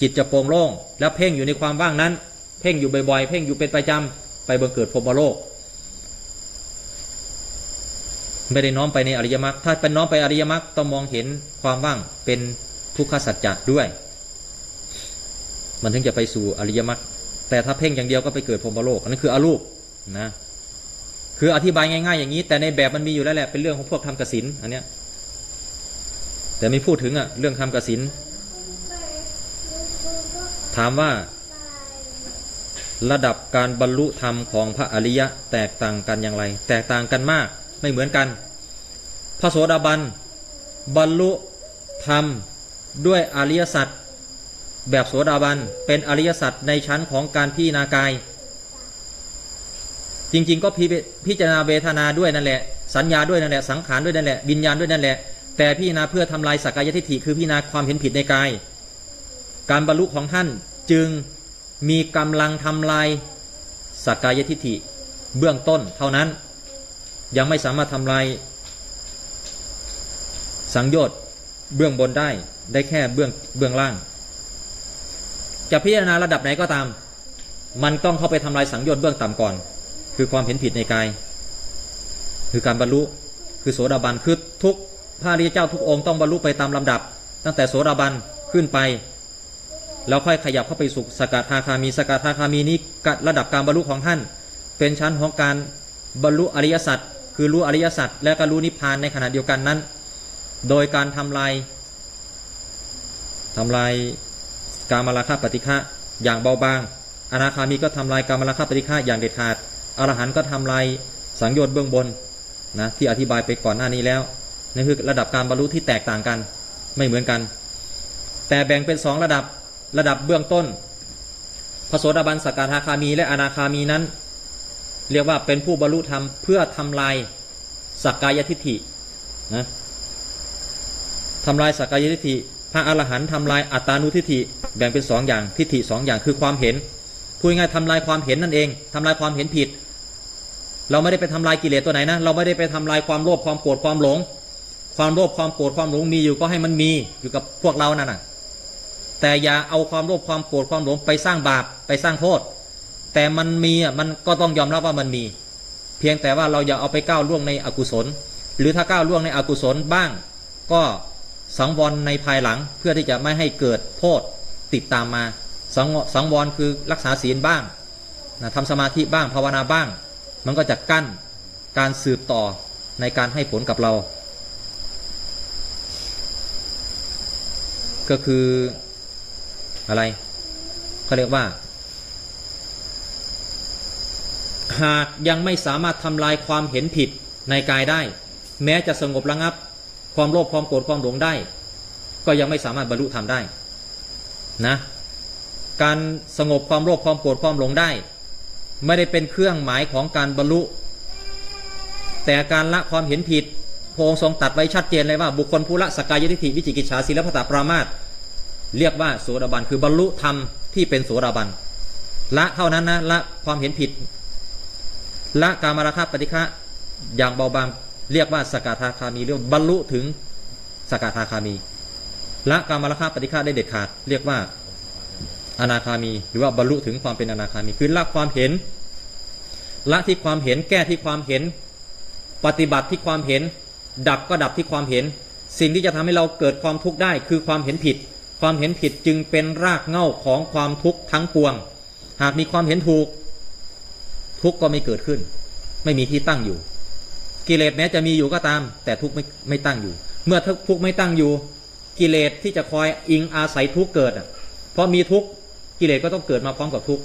จิตจะโปร่งโล่งแล้วเพ่งอยู่ในความว่างนั้น เพ่งอยู่บ่อยๆ เพ่งอยู่เป็นประจำไปบังเกิดพรมโลก ไม่ได้น้อมไปในอริยมรรคถ้าเป็นน้อมไปอริยมรรคต้องมองเห็นความว่างเป็นทุกขสัจจะด้วย มันถึงจะไปสู่อริยมรรคแต่ถ้าเพ่งอย่างเดียวก็ไปเกิดพรมโลกอันนั้นคืออรูปนะคืออธิบายง่ายๆอย่างนี้ แต่ในแบบมันมีอยู่แล้วแหละเป็นเรื่องของพวกทำกสินอันเนี้ยแต่ไม่พูดถึงอะเรื่องทำกสินถามว่า ระดับการบรรลุธรรมของพระอริยะแตกต่างกันอย่างไร แตกต่างกันมาก ไม่เหมือนกัน พระโสดาบัน บรรลุธรรมด้วยอริยสัจแบบโสดาบันเป็นอริยสัจในชั้นของการพิจารณากาย จริง ๆ ก็พิพจารณาเวทนาด้วยนั่นแหละ สัญญาด้วยนั่นแหละสังขารด้วยนั่นแหละวิญญาณด้วยนั่นแหละ แต่พิจารณาเพื่อทำลายสักกายทิฏฐิคือพิจารณาความเห็นผิดในกาย การบรรลุของท่านจึงมีกำลังทำลายสักกายทิฏฐิเบื้องต้นเท่านั้น ยังไม่สามารถทำลายสังโยชน์เบื้องบนได้ได้แค่เบื้องเบื้องล่าง จะพิจารณาระดับไหนก็ตาม มันต้องเข้าไปทำลายสังโยชน์เบื้องต่ำก่อน คือความเห็นผิดในกาย คือการบรรลุคือโสดาบันคือทุกพระอริยเจ้าทุกองค์ต้องบรรลุไปตามลำดับ ตั้งแต่โสดาบันขึ้นไปแล้วค่อยขยับเข้าไปสู่สกทาคามีสกทาคามีนี้ระดับการบรรลุของท่าน เป็นชั้นของการบรรลุอริยสัจ คือรู้อริยสัจและก็รู้นิพพานในขณะเดียวกันนั้น โดยการทำลายทำลายกามราคะปฏิฆะอย่างเบาบาง อนาคามีก็ทำลายกามราคะปฏิฆะอย่างเด็ดขาด อรหันต์ก็ทำลายสังโยชน์เบื้องบนนะที่อธิบายไปก่อนหน้านี้แล้วนี่คือระดับการบรรลุที่แตกต่างกัน ไม่เหมือนกัน แต่แบ่งเป็นสองระดับระดับเบื้องต้นพระโสดาบันสกทาคามี และอนาคามีนั้น เรียกว่าเป็นผู้บรรลุธรรมเพื่อทำลายสักกายทิฏฐินะทำลายสักกายทิฏฐิพระอรหันต์ทำลายอัตตานุทิฏฐิแบ่งเป็นสองอย่างทิฏฐิสองอย่างคือความเห็นพูดง่ายทำลายความเห็นนั่นเองทำลายความเห็นผิด เราไม่ได้ไปทำลายกิเลสตัวไหนนะเราไม่ได้ไปทำลายความโลภความโกรธความหลง ความโลภความโกรธความหลงมีอยู่ก็ให้มันมีอยู่กับพวกเรานั่นนะแต่อย่าเอาความโลภความโกรธความหลงไปสร้างบาปไปสร้างโทษ แต่มันมีอะมันก็ต้องยอมรับว่ามันมี เพียงแต่ว่าเราอย่าเอาไปก้าวล่วงในอกุศล หรือถ้าก้าวล่วงในอกุศลบ้าง ก็สังวรในภายหลังเพื่อที่จะไม่ให้เกิดโทษติดตามมาสังสังวรคือรักษาศีลบ้างนะทำสมาธิบ้างภาวนาบ้าง มันก็จะกั้นการสืบต่อในการให้ผลกับเรา ก็คืออะไรเขาเรียกว่า หากยังไม่สามารถทำลายความเห็นผิดในกายได้ แม้จะสงบระงับ ความโลภความโกรธความหลงได้ ก็ยังไม่สามารถบรรลุธรรมได้นะ การสงบความโลภความโกรธความหลงได้ ไม่ได้เป็นเครื่องหมายของการบรรลุ แต่การละความเห็นผิดพระองค์ทรงตัดไว้ชัดเจนเลยว่าบุคคลผู้ละสกายทิฏฐิวิจิกิจฉาศีลพัตตปรามาตเรียกว่าโสดาบันคือบรรลุธรรมที่เป็นโสดาบันละเท่านั้นนะละความเห็นผิด ละกามราคะปฏิฆะอย่างเบาบางเรียกว่าสกทาคามีเรียกบรรลุถึงสกทาคามีละกามราคะปฏิฆะได้เด็ดขาด เรียกว่าอนาคามี หรือว่าบรรลุถึงความเป็นอนาคามีคือละความเห็น ละที่ความเห็นแก้ที่ความเห็น ปฏิบัติที่ความเห็น ดับก็ดับที่ความเห็น สิ่งที่จะทำให้เราเกิดความทุกข์ได้คือความเห็นผิด ความเห็นผิดจึงเป็นรากเหง้าของความทุกข์ทั้งปวง หากมีความเห็นถูก ทุกข์ก็ไม่เกิดขึ้น ไม่มีที่ตั้งอยู่ กิเลสแม้จะมีอยู่ก็ตาม แต่ทุกข์ไม่ไม่ตั้งอยู่ เมื่อทุกข์ไม่ตั้งอยู่ กิเลสที่จะคอยอิงอาศัยทุกข์เกิดอะ เพราะมีทุกข์กิเลสก็ต้องเกิดมาพร้อมกับทุกข์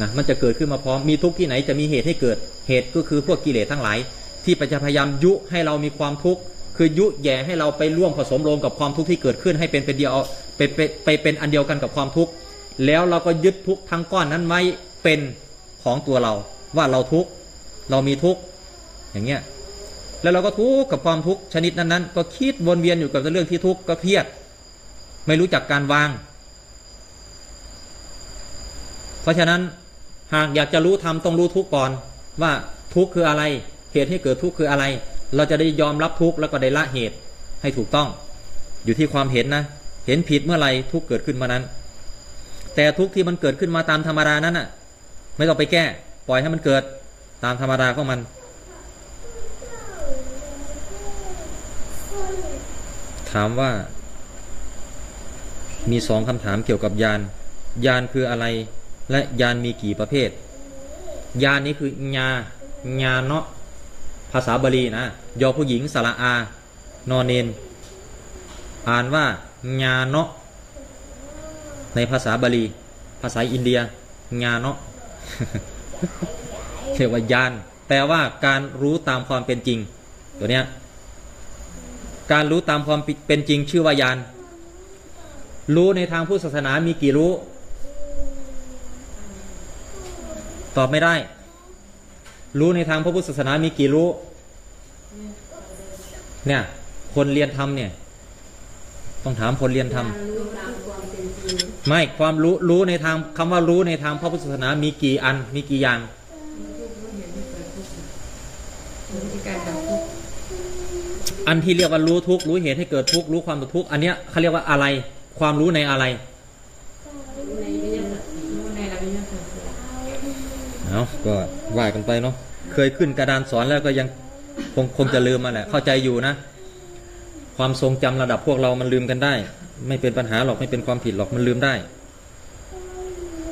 นะมันจะเกิดขึ้นมาพร้อมมีทุกข์ที่ไหนจะมีเหตุให้เกิดเหตุก็คือพวกกิเลสทั้งหลาย ที่จะพยายามยุให้เรามีความทุกข์คือยุแย่ให้เราไปร่วมผสมลงกับความทุกข์ที่เกิดขึ้นให้เป็นเป็นเดียวไปไปไปเป็นอันเดียวกันกับความทุกข์แล้วเราก็ยึดทุกข์ทั้งก้อนนั้นไว้เป็น ของตัวเราว่าเราทุกข์เรามีทุกข์อย่างเงี้ยแล้วเราก็ทุกข์กับความทุกข์ชนิดนั้นๆ ก็คิดวนเวียนอยู่กับเรื่องที่ทุกข์ก็เครียด ไม่รู้จักการวาง เพราะฉะนั้นหากอยากจะรู้ธรรมต้องรู้ทุกข์ก่อน ว่าทุกข์คืออะไร เหตุให้เกิดทุกข์คืออะไร เราจะได้ยอมรับทุกข์แล้วก็ได้ละเหตุให้ถูกต้อง อยู่ที่ความเห็นนะ เห็นผิดเมื่อไหร่ทุกข์เกิดขึ้นเมื่อนั้น แต่ทุกข์ที่มันเกิดขึ้นมาตามธรรมดานั้นน่ะ ไม่ต้องไปแก้ ปล่อยให้มันเกิดตามธรรมดาของมัน ถามว่า มีสองคำถามเกี่ยวกับยาน ยานคืออะไร และยานมีกี่ประเภท ยานนี้คือญาญาเนาะภาษาบาลีนะยอผู้หญิงสระอา นอนเนน อ่านว่าญาเนาะในภาษาบาลี ภาษาอินเดียญาเนาะ เรียกว่ายานแปลว่าการรู้ตามความเป็นจริง ตัวเนี้ยการรู้ตามความเป็นจริงชื่อว่ายานรู้ในทางพุทธศาสนามีกี่รู้ ตอบไม่ได้ รู้ในทางพระพุทธศาสนามีกี่รู้ เนี่ย คนเรียนธรรมเนี่ย ต้องถามคนเรียนธรรม ไม่ความรู้รู้ในทางคำว่ารู้ในทางพระพุทธศาสนามีกี่อันมีกี่อย่างวิธีการดับทุกข์อันที่เรียกว่ารู้ทุกข์รู้เหตุให้เกิดทุกข์รู้ความทุกข์อันเนี้ยเขาเรียกว่าอะไร ความรู้ในอะไรรู้ในวิทยาศาสตร์รู้ในอริยสัจสี่เอาก็ว่ากันไปเนาะเคยขึ้นกระดานสอนแล้วก็ยังคงคงจะลืมมาแหละเข้าใจอยู่นะ ความทรงจำระดับพวกเรามันลืมกันได้ ไม่เป็นปัญหาหรอกไม่เป็นความผิดหรอกมันลืมได้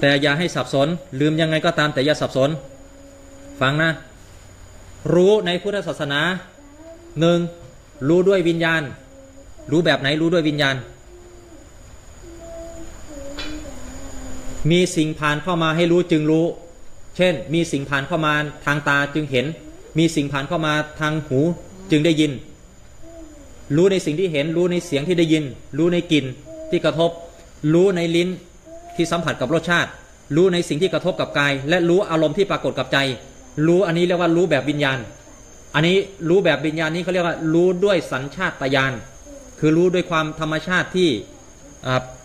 แต่อย่าให้สับสน ลืมยังไงก็ตามแต่อย่าสับสน ฟังนะ รู้ในพุทธศาสนาหนึ่งรู้ด้วยวิญญาณ รู้แบบไหนรู้ด้วยวิญญาณ มีสิ่งผ่านเข้ามาให้รู้จึงรู้ เช่น มีสิ่งผ่านเข้ามาทางตาจึงเห็น มีสิ่งผ่านเข้ามาทางหูจึงได้ยิน รู้ในสิ่งที่เห็น รู้ในเสียงที่ได้ยิน รู้ในกลิ่นที่กระทบ รู้ในลิ้นที่สัมผัสกับรสชาติ รู้ในสิ่งที่กระทบกับกาย และรู้อารมณ์ที่ปรากฏกับใจ รู้อันนี้เรียกว่ารู้แบบวิญญาณ อันนี้รู้แบบวิญญาณนี้เขาเรียกว่ารู้ด้วยสัญชาตญาณคือรู้ด้วยความธรรมชาติที่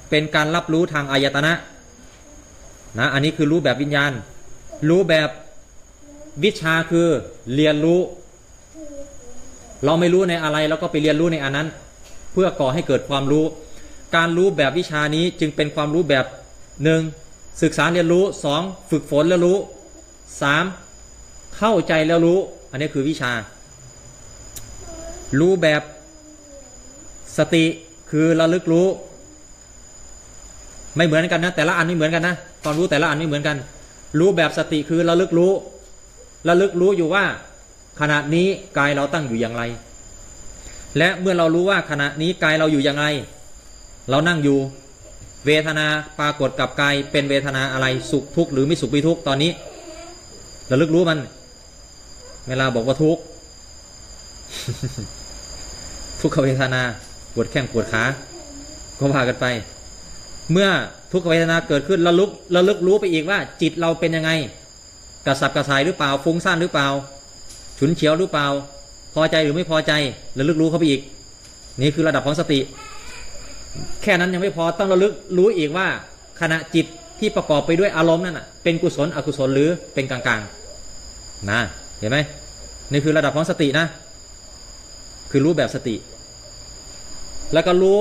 เป็นการรับรู้ทางอายตนะนะอันนี้คือรู้แบบวิญญาณ รู้แบบวิชาคือเรียนรู้ เราไม่รู้ในอะไรเราก็ไปเรียนรู้ในอันนั้น เพื่อก่อให้เกิดความรู้ การรู้แบบวิชานี้จึงเป็นความรู้แบบหนึ่งศึกษาเรียนรู้สองฝึกฝนแล้วรู้สามเข้าใจแล้วรู้ อันนี้คือวิชา รู้แบบสติคือระลึกรู้ ไม่เหมือนกันนะ แต่ละอันไม่เหมือนกันนะความรู้แต่ละอันไม่เหมือนกัน รู้แบบสติคือระลึกรู้ระลึกรู้อยู่ว่า ขณะนี้กายเราตั้งอยู่อย่างไร และเมื่อเรารู้ว่าขณะนี้กายเราอยู่อย่างไร เรานั่งอยู่ เวทนาปรากฏกับกายเป็นเวทนาอะไรสุขทุกข์หรือไม่สุขไม่ทุกข์ตอนนี้ระลึกรู้มัน เวลาบอกว่าทุกข์ทุกขเวทนาปวดแข้งปวดขาก็ว่ากันไป เมื่อทุกขเวทนาเกิดขึ้นระลึกระลึกรู้ไปอีกว่า จิตเราเป็นยังไง กระสับกระส่ายหรือเปล่าฟุ้งซ่านหรือเปล่า ฉุนเฉียวหรือเปล่า พอใจหรือไม่พอใจระลึกรู้เข้าไปอีก นี่คือระดับของสติ แค่นั้นยังไม่พอต้องระลึกรู้อีกว่า ขณะจิตที่ประกอบไปด้วยอารมณ์นั่นเป็นกุศลอกุศลหรือเป็นกลางๆนะเห็นไหมนี่คือระดับของสตินะ คือรู้แบบสติ แล้วก็รู้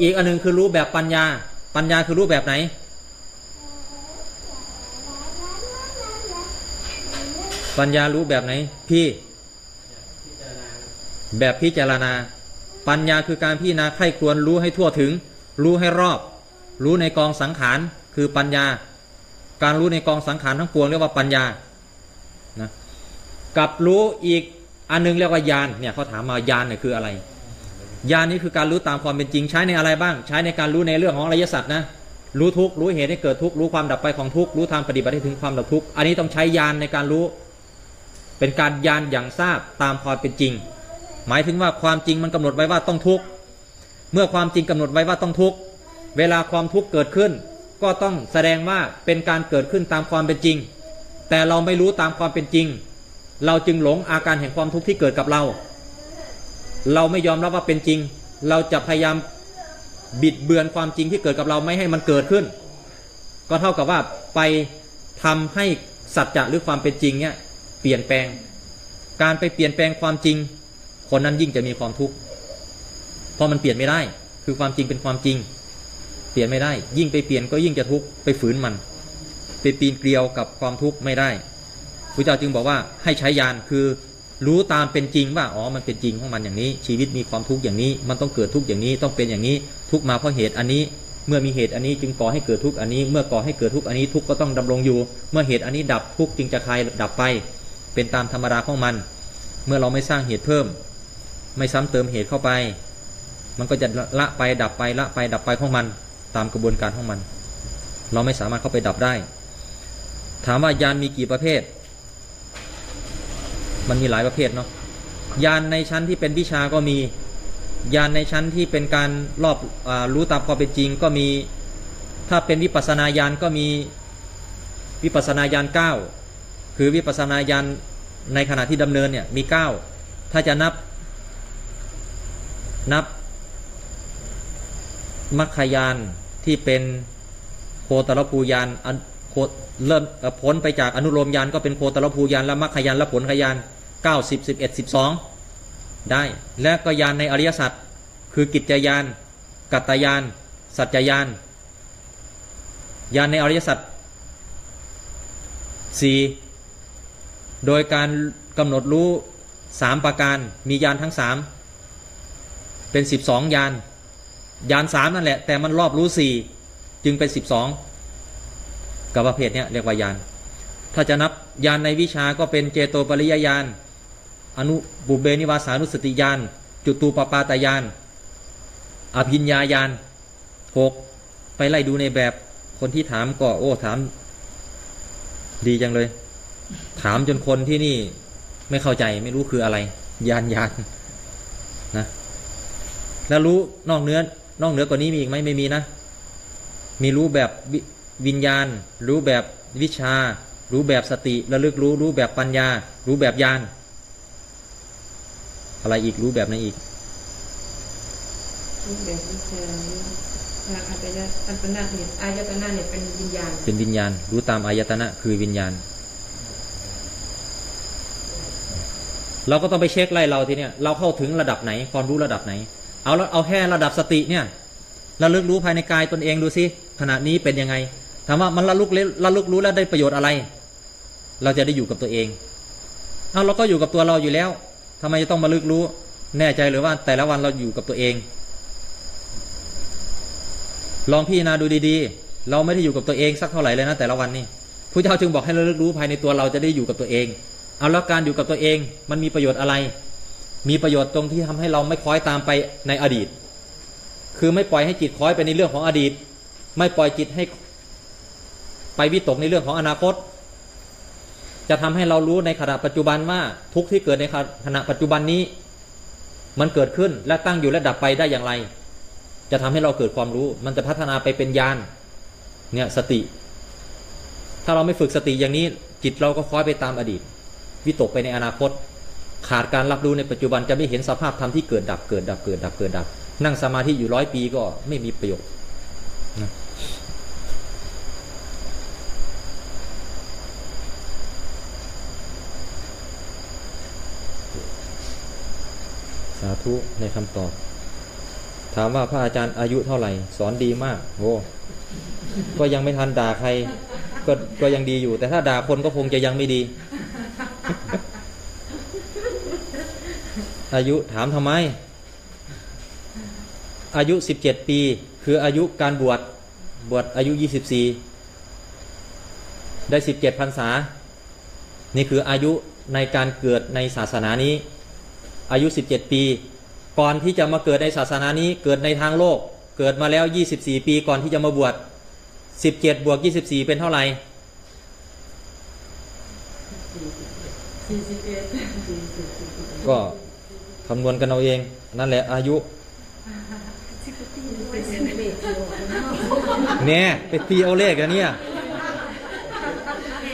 อีกอันหนึงคือรู้แบบปัญญา ปัญญาคือรู้แบบไหน ปัญญารู้แบบไหน พี่ แบบพิจารณา ปัญญาคือการพิจารณาไข้ควรรู้ให้ทั่วถึง รู้ให้รอบ รู้ในกองสังขารคือปัญญา การรู้ในกองสังขารทั้งปวงเรียกว่าปัญญานะกับรู้อีกอันนึงเรียกว่าญาณเนี่ยเขาถามมาญาณเนี่ยคืออะไรญาณนี้คือการรู้ตามความเป็นจริงใช้ในอะไรบ้าง ใช้ในการรู้ในเรื่องของอริยสัจนะรู้ทุกข์รู้เหตุให้เกิดทุกข์รู้ความดับไปของทุกข์รู้ทางปฏิบัติให้ถึงความดับทุกข์อันนี้ต้องใช้ญาณในการรู้ เป็นการญาณอย่างทราบตามความเป็นจริง หมายถึงว่าความจริงมันกำหนดไว้ว่าต้องทุกข์เมื่อความจริงกำหนดไว้ว่าต้องทุกข์เวลาความทุกข์เกิดขึ้น ก็ต้องแสดงว่าเป็นการเกิดขึ้นตามความเป็นจริง แต่เราไม่รู้ตามความเป็นจริง เราจึงหลงอาการแห่งความทุกข์ที่เกิดกับเรา เราไม่ยอมรับว่าเป็นจริง เราจะพยายามบิดเบือนความจริงที่เกิดกับเราไม่ให้มันเกิดขึ้น ก็เท่ากับว่าไปทำให้สัจจะหรือความเป็นจริงเนี่ย เปลี่ยนแปลง การไปเปลี่ยนแปลงความจริง คนนั้นยิ่งจะมีความทุกข์เพราะมันเปลี่ยนไม่ได้ คือความจริงเป็นความจริง เปลี่ยนไม่ได้ ยิ่งไปเปลี่ยนก็ยิ่งจะทุกข์ไปฝืนมัน ไปปีนเกลียวกับความทุกข์ไม่ได้พระเจ้าจึงบอกว่าให้ใช้ยานคือรู้ตามเป็นจริงว่าอ๋อมันเป็นจริงของมันอย่างนี้ ชีวิตมีความทุกข์อย่างนี้ มันต้องเกิดทุกข์อย่างนี้ต้องเป็นอย่างนี้ ทุกข์มาเพราะเหตุอันนี้ เมื่อมีเหตุอันนี้จึงก่อให้เกิดทุกข์อันนี้ เมื่อก่อให้เกิดทุกข์อันนี้ทุกข์ก็ต้องดำรงอยู่ เมื่อเหตุอันนี้ดับทุกข์จึงจะคลายดับไป เป็นตามธรรมดาของมัน เมื่อเราไม่สร้างเหตุเพิ่ม ไม่ซ้ำเติมเหตุเข้าไป มันก็จะละไปดับไปละไปดับไปของมัน ตามกระบวนการของมัน เราไม่สามารถเข้าไปดับได้ ถามว่ายานมีกี่ประเภท มันมีหลายประเภทเนาะยานในชั้นที่เป็นวิชาก็มียานในชั้นที่เป็นการรอบอารู้ตามความเป็นจริงก็มี ถ้าเป็นวิปัสสนาญาณก็มีวิปัสสนาญาณเก้า คือวิปัสสนาญาณในขณะที่ดำเนินเนี่ยมีเก้าถ้าจะนับนับมัคคายานที่เป็นโคตรภูยานอันโคเริ่มพ้นไปจากอนุโลมยานก็เป็นโคตรภูยานและมัคคายานและผลขยานเก้าสิบสิบเอ็ดสิบสองได้ และก็ยานในอริยสัจคือกิจจยาน กัตตยาน สัจจยานยานในอริยสัจสี่ โดยการกำหนดรู้สามประการมียานทั้งสามเป็นสิบสองยานยานสามนั่นแหละ แต่มันรอบรู้สี่จึงเป็นสิบสองกับประเภทเนี้ยเรียกว่ายานถ้าจะนับยานในวิชาก็เป็นเจโตปริยญาณอนุบุเบนิวาสานุสติญาณจุตูปปาตายานอภิญญาญาณหกไปไล่ดูในแบบคนที่ถามก็โอ้ถาม ดีจังเลย ถามจนคนที่นี่ไม่เข้าใจไม่รู้คืออะไรยานยานนะแล้วรู้นอกเนื้อนอกเหนือกว่านี้มีอีกไหมไม่มีนะ มีรู้แบบวิวิญญาณ รู้แบบวิชา รู้แบบสติระลึกรู้ รู้แบบปัญญา รู้แบบญาณอะไรอีกรู้แบบไหนอีกรูปแบบวิชาทางอัตยะอัตนะเนี่ยอายตนะเนี่ยเป็นวิญญาณ เป็นวิญญาณ รู้ตามอายตนะคือวิญญาณ เราก็ต้องไปเช็คไล่เราทีเนี้ยเราเข้าถึงระดับไหนความรู้ระดับไหน เอาแล้วเอาแค่ระดับสติเนี่ยระลึกรู้ภายในกายตนเองดูสิขณะนี้เป็นยังไงถามว่ามันระลึกเระลึกรู้แล้วได้ประโยชน์อะไร เราจะได้อยู่กับตัวเองเอาเราก็อยู่กับตัวเราอยู่แล้วทำไมจะต้องมาลึกรู้ แน่ใจหรือว่าแต่ละวันเราอยู่กับตัวเอง ลองพิจารณาดูดีๆ เราไม่ได้อยู่กับตัวเองสักเท่าไหร่เลยนะแต่ละวันนี่พระเจ้าจึงบอกให้เราลึกรู้ภายในตัวเราจะได้อยู่กับตัวเอง เอาแล้วการอยู่กับตัวเองมันมีประโยชน์อะไร มีประโยชน์ตรงที่ทำให้เราไม่คล้อยตามไปในอดีต คือไม่ปล่อยให้จิตคล้อยไปในเรื่องของอดีต ไม่ปล่อยจิตให้ไปวิตกในเรื่องของอนาคต จะทำให้เรารู้ในขณะปัจจุบันว่าทุกที่เกิดในขณะปัจจุบันนี้ มันเกิดขึ้นและตั้งอยู่และดับไปได้อย่างไร จะทำให้เราเกิดความรู้ มันจะพัฒนาไปเป็นญาณเนี่ยสติ ถ้าเราไม่ฝึกสติอย่างนี้จิตเราก็คล้อยไปตามอดีต วิตกไปในอนาคต ขาดการรับรู้ในปัจจุบันจะไม่เห็นสภาพธรรมที่เกิดดับเกิดดับเกิดดับเกิดดับ นั่งสมาธิอยู่ร้อยปีก็ไม่มีประโยชน์สาธุในคำตอบ ถามว่าพระอาจารย์อายุเท่าไหร่ สอนดีมากโอ้ก็ยังไม่ทันด่าใคร ก็ก็ยังดีอยู่ แต่ถ้าด่าคนก็คงจะยังไม่ดี อายุถามทำไม อายุ17ปี คืออายุการบวชบวชอายุ24ได้17พรรษา นี่คืออายุในการเกิดในศาสนานี้ อายุ17ปี ก่อนที่จะมาเกิดในศาสนานี้ เกิดในทางโลก เกิดมาแล้ว24ปีก่อนที่จะมาบวช17บเจ็ดบวก24เป็นเท่าไหร่ ก็คำนวณกันเอาเอง นั่นแหละอายุเนี่ยไปตีเอาเลขอะเนี่ย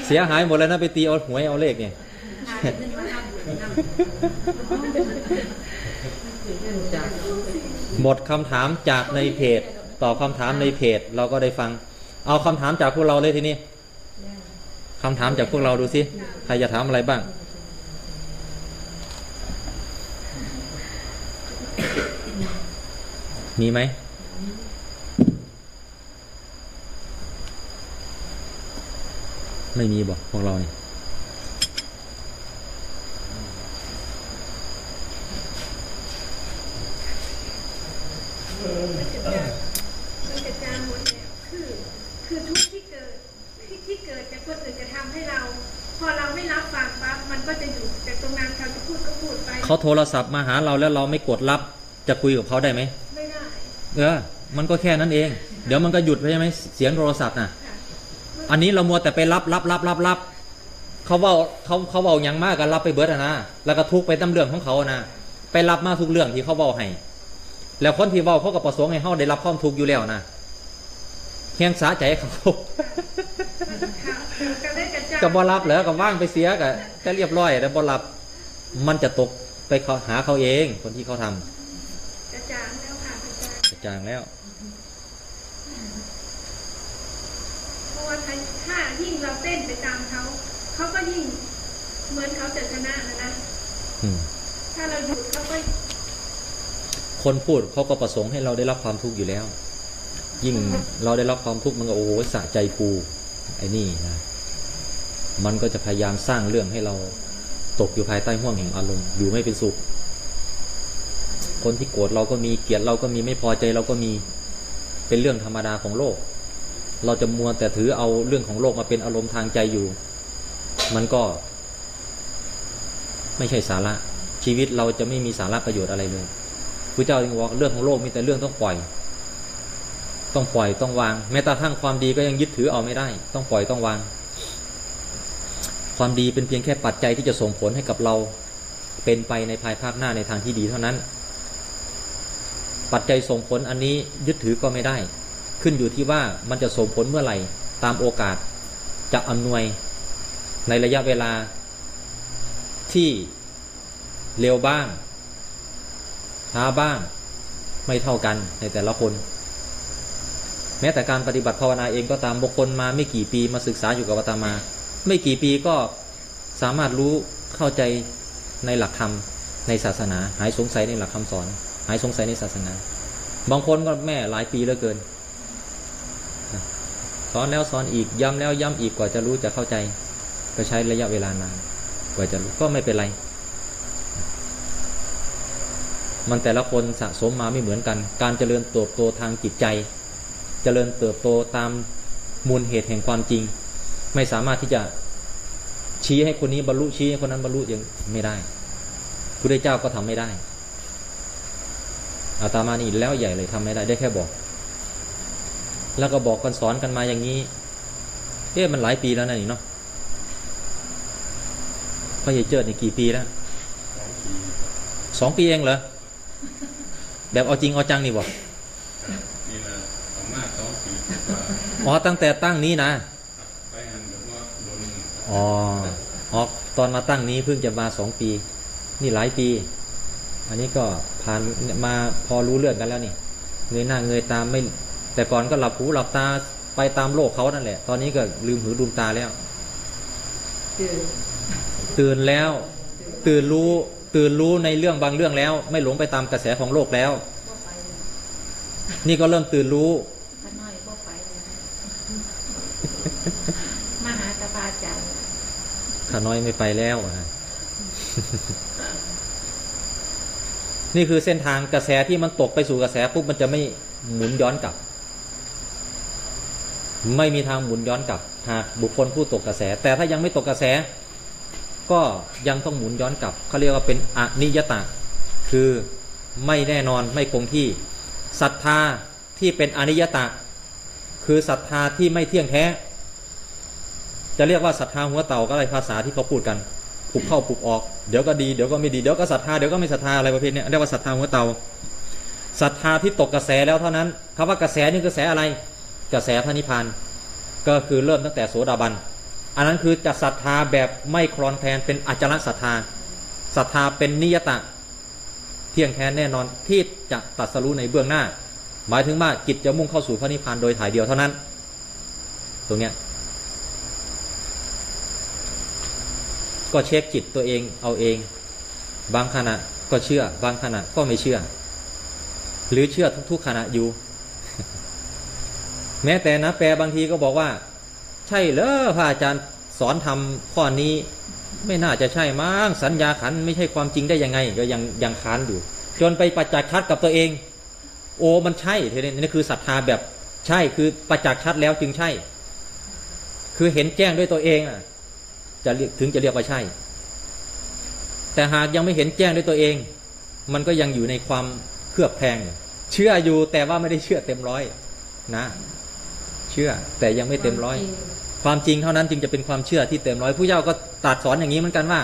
เสียหายหมดแล้วนะไปตีเอาหวยเอาเลขเนี่ยจากหมดคำถามจากในเพจตอบคำถามในเพจเราก็ได้ฟัง เอาคำถามจากพวกเราเลยทีนี้คำถามจากพวกเราดูสิใครจะถามอะไรบ้าง มีไหมไม่มีบอกพวกเรานี่มันจะจางหมดแล้วคือคือทุกข์ที่เกิดที่ที่เกิดจากคนอื่นจะทำให้เราพอเราไม่รับฟังปั๊บมันก็จะอยู่จากตรงนั้นเขาจะพูดก็พูดไปเขาโทรศัพท์มาหาเราแล้วเราไม่กดรับ จะคุยกับเขาได้ไหมไม่ได้ เออ มันก็แค่นั้นเอง เดี๋ยวมันก็หยุดไปใช่ไหมเสียงโทรศัพท์น่ะค่ะอันนี้เรามัวแต่ไปรับรับรับรับรับเขาเว่าเขาเขาเบาอย่างมากก็รับไปเบิดอะนะ แล้วก็ทุกข์ไปตามเรื่องของเขาอะนะ ไปรับมาทุกเรื่องที่เขาเบาให้ แล้วคนที่เบาเขาก็ประสงค์ให้เขาได้รับความทุกข์อยู่แล้วนะแข้งสาใจเขาค่ะก็ได้กระจายก็บ่รับแล้วก็ว่างไปเสียก็ก็เรียบร้อยแต่บ่รับมันจะตกไปเขาหาเขาเองคนที่เขาทำ กระจางแล้วค่ะกระจายกระจางแล้วเพราะว่าถ้าถ้ายิ่งเราเต้นไปตามเขาเขาก็ยิ่งเหมือนเขาจะชนะนะนะอืมถ้าเราหยุดเขาก็คนพูดเขาก็ประสงค์ให้เราได้รับความทุกข์อยู่แล้ว ยิ่งเราได้รับความทุกข์มันก็โอ้โหสะใจกูไอ้นี่นะมันก็จะพยายามสร้างเรื่องให้เราตกอยู่ภายใต้ห่วงแห่งอารมณ์อยู่ไม่เป็นสุข คนที่โกรธเราก็มีเกลียดเราก็มีไม่พอใจเราก็มีเป็นเรื่องธรรมดาของโลก เราจะมัวแต่ถือเอาเรื่องของโลกมาเป็นอารมณ์ทางใจอยู่ มันก็ ไม่ใช่สาระ ชีวิตเราจะไม่มีสาระประโยชน์อะไรเลยพระเจ้าจึงบอกเรื่องของโลกมีแต่เรื่องต้องปล่อย ต้องปล่อยต้องวาง แม้แต่ทั้งความดีก็ยังยึดถือเอาไม่ได้ ต้องปล่อยต้องวาง ความดีเป็นเพียงแค่ปัจจัยที่จะส่งผลให้กับเราเป็นไปในภายภาคหน้าในทางที่ดีเท่านั้น ปัจจัยส่งผลอันนี้ยึดถือก็ไม่ได้ ขึ้นอยู่ที่ว่ามันจะส่งผลเมื่อไหร่ ตามโอกาสจะอำนวยในระยะเวลาที่เร็วบ้าง ช้าบ้าง ไม่เท่ากันในแต่ละคน แม้แต่การปฏิบัติภาวนาเองก็ตามบุคคลมาไม่กี่ปีมาศึกษาอยู่กับอาตมา ไม่กี่ปีก็สามารถรู้เข้าใจในหลักธรรมในศาสนา หายสงสัยในหลักคำสอน หายสงสัยในศาสนา บางคนก็แม่หลายปีเหลือเกินสอนแล้วสอนอีกย้ำแล้วย้ำอีกกว่าจะรู้จะเข้าใจ ก็ใช้ระยะเวลานานกว่าจะรู้ก็ไม่เป็นไร มันแต่ละคนสะสมมาไม่เหมือนกัน การเจริญเติบโตทางจิตใจ เจริญเติบโตตามมูลเหตุแห่งความจริง ไม่สามารถที่จะชี้ให้คนนี้บรรลุชี้ให้คนนั้นบรรลุยังไม่ได้พระเจ้าก็ทำไม่ได้ อาตมานี่แล้วใหญ่เลยทำไม่ได้ได้แค่บอก แล้วก็บอกกันสอนกันมาอย่างนี้เอ๊ะมันหลายปีแล้วนะนี่เนาะพ่อใหญ่เจิดนี่กี่ปีแล้วสองปีเองเหรอแบบเอาจริงเอาจังนี่บอกอ๋อตั้งแต่ตั้งนี้นะไปหันแบบว่าโดนอ๋ออ๋อตอนมาตั้งนี้เพิ่งจะมาสองปี นี่หลายปี อันนี้ก็ผ่านมาพอรู้เรื่องกันแล้วนี่เงยหน้าเงยตาไม่ แต่ก่อนก็หลับหูหลับตาไปตามโลกเขานั่นแหละ ตอนนี้ก็ลืมหูลืมตาแล้ว ตื่นตื่นแล้ว ตื่นรู้ ตื่นรู้ในเรื่องบางเรื่องแล้ว ไม่หลงไปตามกระแสของโลกแล้วบ่ไปเลยนี่ก็เริ่มตื่นรู้ข้าน้อยบ่ไปเลยมาหาตาพาอาจารย์ขาน้อยไม่ไปแล้วอะ นี่คือเส้นทางกระแสที่มันตกไปสู่กระแสปุ๊บมันจะไม่หมุนย้อนกลับ ไม่มีทางหมุนย้อนกลับ หากบุคคลผู้ตกกระแส แต่ถ้ายังไม่ตกกระแส ก็ยังต้องหมุนย้อนกลับเขาเรียกว่าเป็นอนิยตะคือไม่แน่นอนไม่คงที่ศรัทธาที่เป็นอนิยตะ คือศรัทธาที่ไม่เที่ยงแท้ จะเรียกว่าศรัทธาหัวเต่าก็อะไรภาษาที่เขาพูดกัน ผูกเข้าผูกออก เดี๋ยวก็ดีเดี๋ยวก็ไม่ดีเดี๋ยวก็ศรัทธาเดี๋ยวก็ไม่ศรัทธาอะไรประเภทนี้เรียกว่าศรัทธาหัวเตาศรัทธาที่ตกกระแสแล้วเท่านั้นคำว่ากระแสนี่กระแสอะไร กระแสพระนิพพานก็คือเริ่มตั้งแต่โสดาบัน อันนั้นคือจะศรัทธาแบบไม่คลอนแคลนเป็นอจารศรัทธาศรัทธาเป็นนิยตะเที่ยงแท้แน่นอนที่จะตัดสรู้ในเบื้องหน้า หมายถึงว่าจิตจะมุ่งเข้าสู่พระนิพพานโดยถ่ายเดียวเท่านั้น ตรงเนี้ย ก็เช็คจิตตัวเองเอาเอง บางขณะก็เชื่อ บางขณะก็ไม่เชื่อ หรือเชื่อทุกๆขณะอยู่ แม้แต่นะแปลบางทีก็บอกว่า ใช่เหรอพระอาจารย์สอนทำข้อนี้ ไม่น่าจะใช่มั้งสัญญาขันไม่ใช่ความจริงได้ยังไง ก็ยังยังค้านอยู่ จนไปประจักษ์ชัดกับตัวเอง โอ้มันใช่ทีนี้นี่คือศรัทธาแบบใช่คือประจักษ์ชัดแล้วจึงใช่ คือเห็นแจ้งด้วยตัวเองอะ จะเรียกถึงจะเรียกว่าใช่ แต่หากยังไม่เห็นแจ้งด้วยตัวเอง มันก็ยังอยู่ในความเคลือบแคลงเชื่ออยู่แต่ว่าไม่ได้เชื่อเต็มร้อยนะ เชื่อแต่ยังไม่เต็มร้อย ความจริงเท่านั้นจึงจะเป็นความเชื่อที่เต็มร้อยผู้เจ้าก็ตรัดสอนอย่างนี้เหมือนกันว่า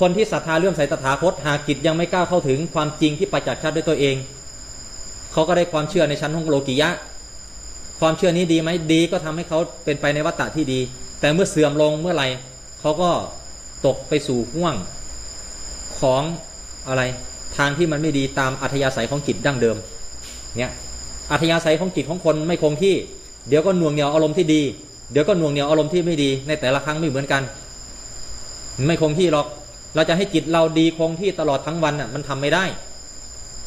คนที่ศรัทธาเลื่อมใสตถาคตหากจิตยังไม่ก้าวเข้าถึงความจริงที่ประจักษ์ชัดด้วยตัวเองเขาก็ได้ความเชื่อในชั้นของโลกิยะ ความเชื่อนี้ดีไหมดีก็ทำให้เขาเป็นไปในวัฏฏะที่ดี แต่เมื่อเสื่อมลงเมื่อไหร่เขาก็ตกไปสู่ห่วงของอะไรทางที่มันไม่ดีตามอัธยาศัยของจิตดั้งเดิมเนี่ยอัธยาศัยของจิตของคนไม่คงที่ เดี๋ยวก็หน่วงเหนียวอารมณ์ที่ดี เดี๋ยวก็หน่วงเหนียวอารมณ์ที่ไม่ดี ในแต่ละครั้งไม่เหมือนกัน ไม่คงที่หรอก เราจะให้จิตเราดีคงที่ตลอดทั้งวันอะมันทำไม่ได้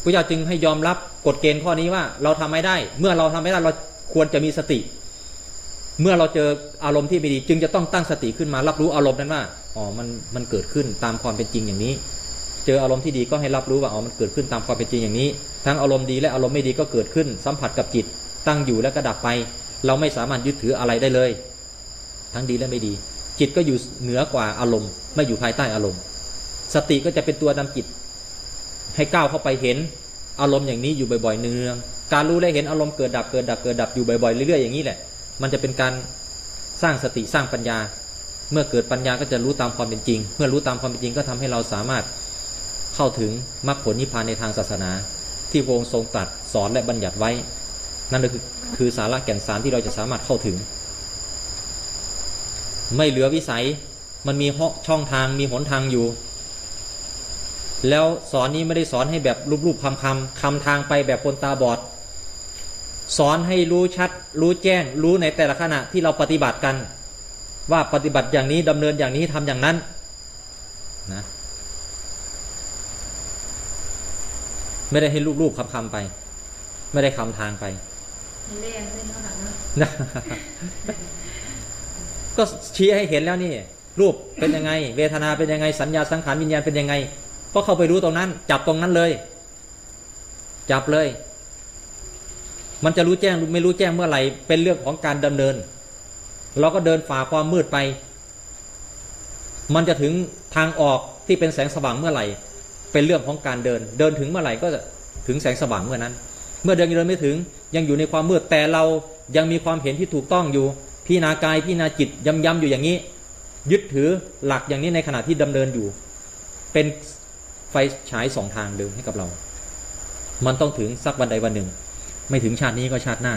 พระเจ้าจึงให้ยอมรับกฎเกณฑ์ข้อนี้ว่าเราทำไม่ได้ เมื่อเราทำไม่ได้เราควรจะมีสติ เมื่อเราเจออารมณ์ที่ไม่ดี จึงจะต้องตั้งสติขึ้นมารับรู้อารมณ์นั้นว่าอ๋อมันมันเกิดขึ้นตามความเป็นจริงอย่างนี้ เจออารมณ์ที่ดีก็ให้รับรู้ว่าอ๋อมันเกิดขึ้นตามความเป็นจริงอย่างนี้ ทั้งอารมณ์ดีและอารมณ์ไม่ดีก็เกิดขึ้น สัมผัสกับจิต ตั้งอยู่แล้วก็ดับไป เราไม่สามารถยึดถืออะไรได้เลย ทั้งดีและไม่ดี จิตก็อยู่เหนือกว่าอารมณ์ ไม่อยู่ภายใต้อารมณ์ สติก็จะเป็นตัวนำจิต ให้ก้าวเข้าไปเห็นอารมณ์อย่างนี้อยู่บ่อยๆเนือง การรู้และเห็นอารมณ์เกิดดับเกิดดับเกิดดับอยู่บ่อยๆเรื่อยๆอย่างนี้แหละ มันจะเป็นการสร้างสติสร้างปัญญา เมื่อเกิดปัญญาก็จะรู้ตามความเป็นจริง เมื่อรู้ตามความเป็นจริงก็ทำให้เราสามารถเข้าถึงมรรคผลนิพพานในทางศาสนา ที่พระองค์ทรงตรัสสอนและบัญญัติไว้ นั่นก็คือคือสาระแก่นสารที่เราจะสามารถเข้าถึง ไม่เหลือวิสัยมันมีช่องทางมีหนทางอยู่ แล้วสอนนี้ไม่ได้สอนให้แบบรูปๆคำคำคำทางไปแบบคนตาบอด สอนให้รู้ชัด รู้แจ้ง รู้ในแต่ละขณะที่เราปฏิบัติกัน ว่าปฏิบัติอย่างนี้ดำเนินอย่างนี้ทำอย่างนั้นนะไม่ได้ให้รูปๆคำคำไป ไม่ได้คำทางไปเล่นเล่นเท่านั้นเนาะนะก็ชี้ให้เห็นแล้วนี่ รูปเป็นยังไง เวทนาเป็นยังไง สัญญาสังขารวิญญาณเป็นยังไง ก็เข้าไปรู้ตรงนั้น จับตรงนั้นเลย จับเลย มันจะรู้แจ้งไม่รู้แจ้งเมื่อไหร่เป็นเรื่องของการดำเนิน เราก็เดินฝ่าความมืดไป มันจะถึงทางออกที่เป็นแสงสว่างเมื่อไหร่ เป็นเรื่องของการเดิน เดินถึงเมื่อไหร่ก็จะถึงแสงสว่างเมื่อนั้น เมื่อเดินยังเดินไม่ถึง ยังอยู่ในความมืดแต่เรายังมีความเห็นที่ถูกต้องอยู่พี่นากายพี่นาจิตย้ำๆอยู่อย่างนี้ ยึดถือหลักอย่างนี้ในขณะที่ดำเนินอยู่ เป็นไฟฉายสองทางเดินให้กับเรา มันต้องถึงสักวันใดวันหนึ่ง ไม่ถึงชาตินี้ก็ชาติหน้า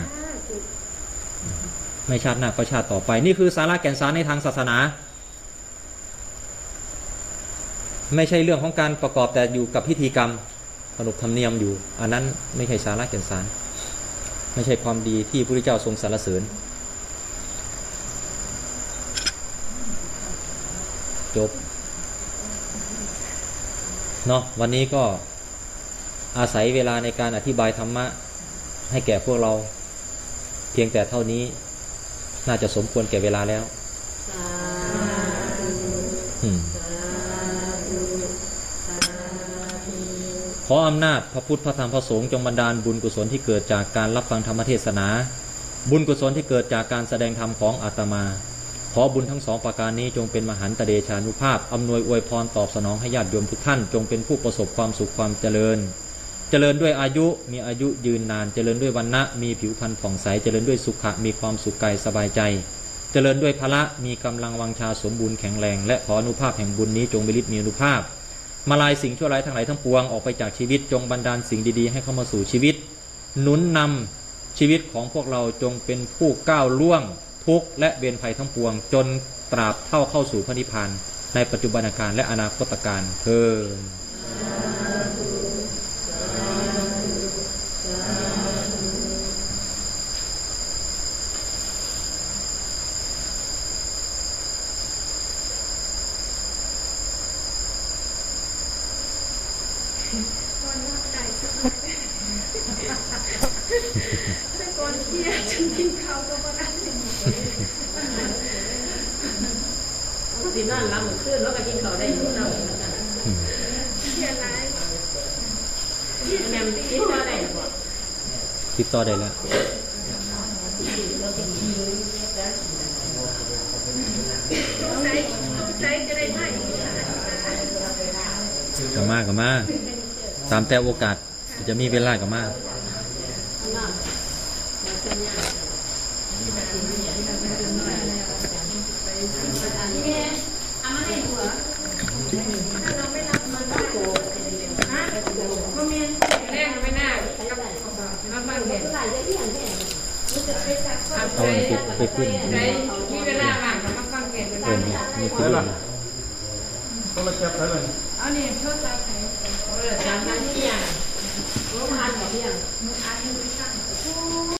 ไม่ชาติหน้าก็ชาติต่อไป นี่คือสาระแก่นสารในทางศาสนา ไม่ใช่เรื่องของการประกอบแต่อยู่กับพิธีกรรมขนบธรรมเนียมอยู่ อันนั้นไม่ใช่สาระแก่นสาร ไม่ใช่ความดีที่พระพุทธเจ้าทรงสรรเสริญจบเนาะวันนี้ก็อาศัยเวลาในการอธิบายธรรมะ ให้แก่พวกเรา เพียงแต่เท่านี้ น่าจะสมควรแก่เวลาแล้วอืมขออำนาจพระพุทธพระธรรมพระสงฆ์จงบันดาลบุญกุศลที่เกิดจากการรับฟังธรรมเทศนา บุญกุศลที่เกิดจากการแสดงธรรมของอาตมา ขอบุญทั้งสองประการนี้จงเป็นมหันตเดชานุภาพอำนวยอวยพรตอบสนองให้ญาติโยมทุกท่าน จงเป็นผู้ประสบความสุขความเจริญ เจริญด้วยอายุมีอายุยืนนาน เจริญด้วยวันนะมีผิวพรรณผ่องใส เจริญด้วยสุขะมีความสุขกายสบายใจ เจริญด้วยพละมีกำลังวังชาสมบูรณ์แข็งแรง และขออนุภาพแห่งบุญนี้จงมีฤทธิ์มีอนุภาพ มาลายสิ่งชั่วร้ายทั้งหลายทั้งปวงออกไปจากชีวิตจงบันดาลสิ่งดีๆ ให้เข้ามาสู่ชีวิต หนุนนำชีวิตของพวกเราจงเป็นผู้ก้าวล่วงทุกข์และเบียนภัยทั้งปวง จนตราบเท่าเข้าสู่พระนิพพานในปัจจุบันการและอนาคตการเธอญ ก่อนรับได้สักหน่อยแต่ก่อนเที่ยงฉันกินข้าวก็บ่ได้ สินอนรับมื้อคืนแล้วก็กินข้าวได้มื้อเช้า อืม เที่ยงไร แม่นกินบ่ได้บ่ ติดต่อได้แล้ว สงสัยสงสัยจะได้ไหม กับมากับมาตาม แต่โอกาสจะมีเวลากับมาถ้าเราไม่รับมันก็โกรธฮะบ่แม่นแรกไม่น่ามาฟังเอาอันติดไปขึ้นมีเวลาว่างก็มาฟังเห็นเออนี่นี่คือได้ต้องมาจับได้เลยเอาเนี่ยงบ่ทานบ่เที่ ยงมึงอาจจะไม่ตั้ง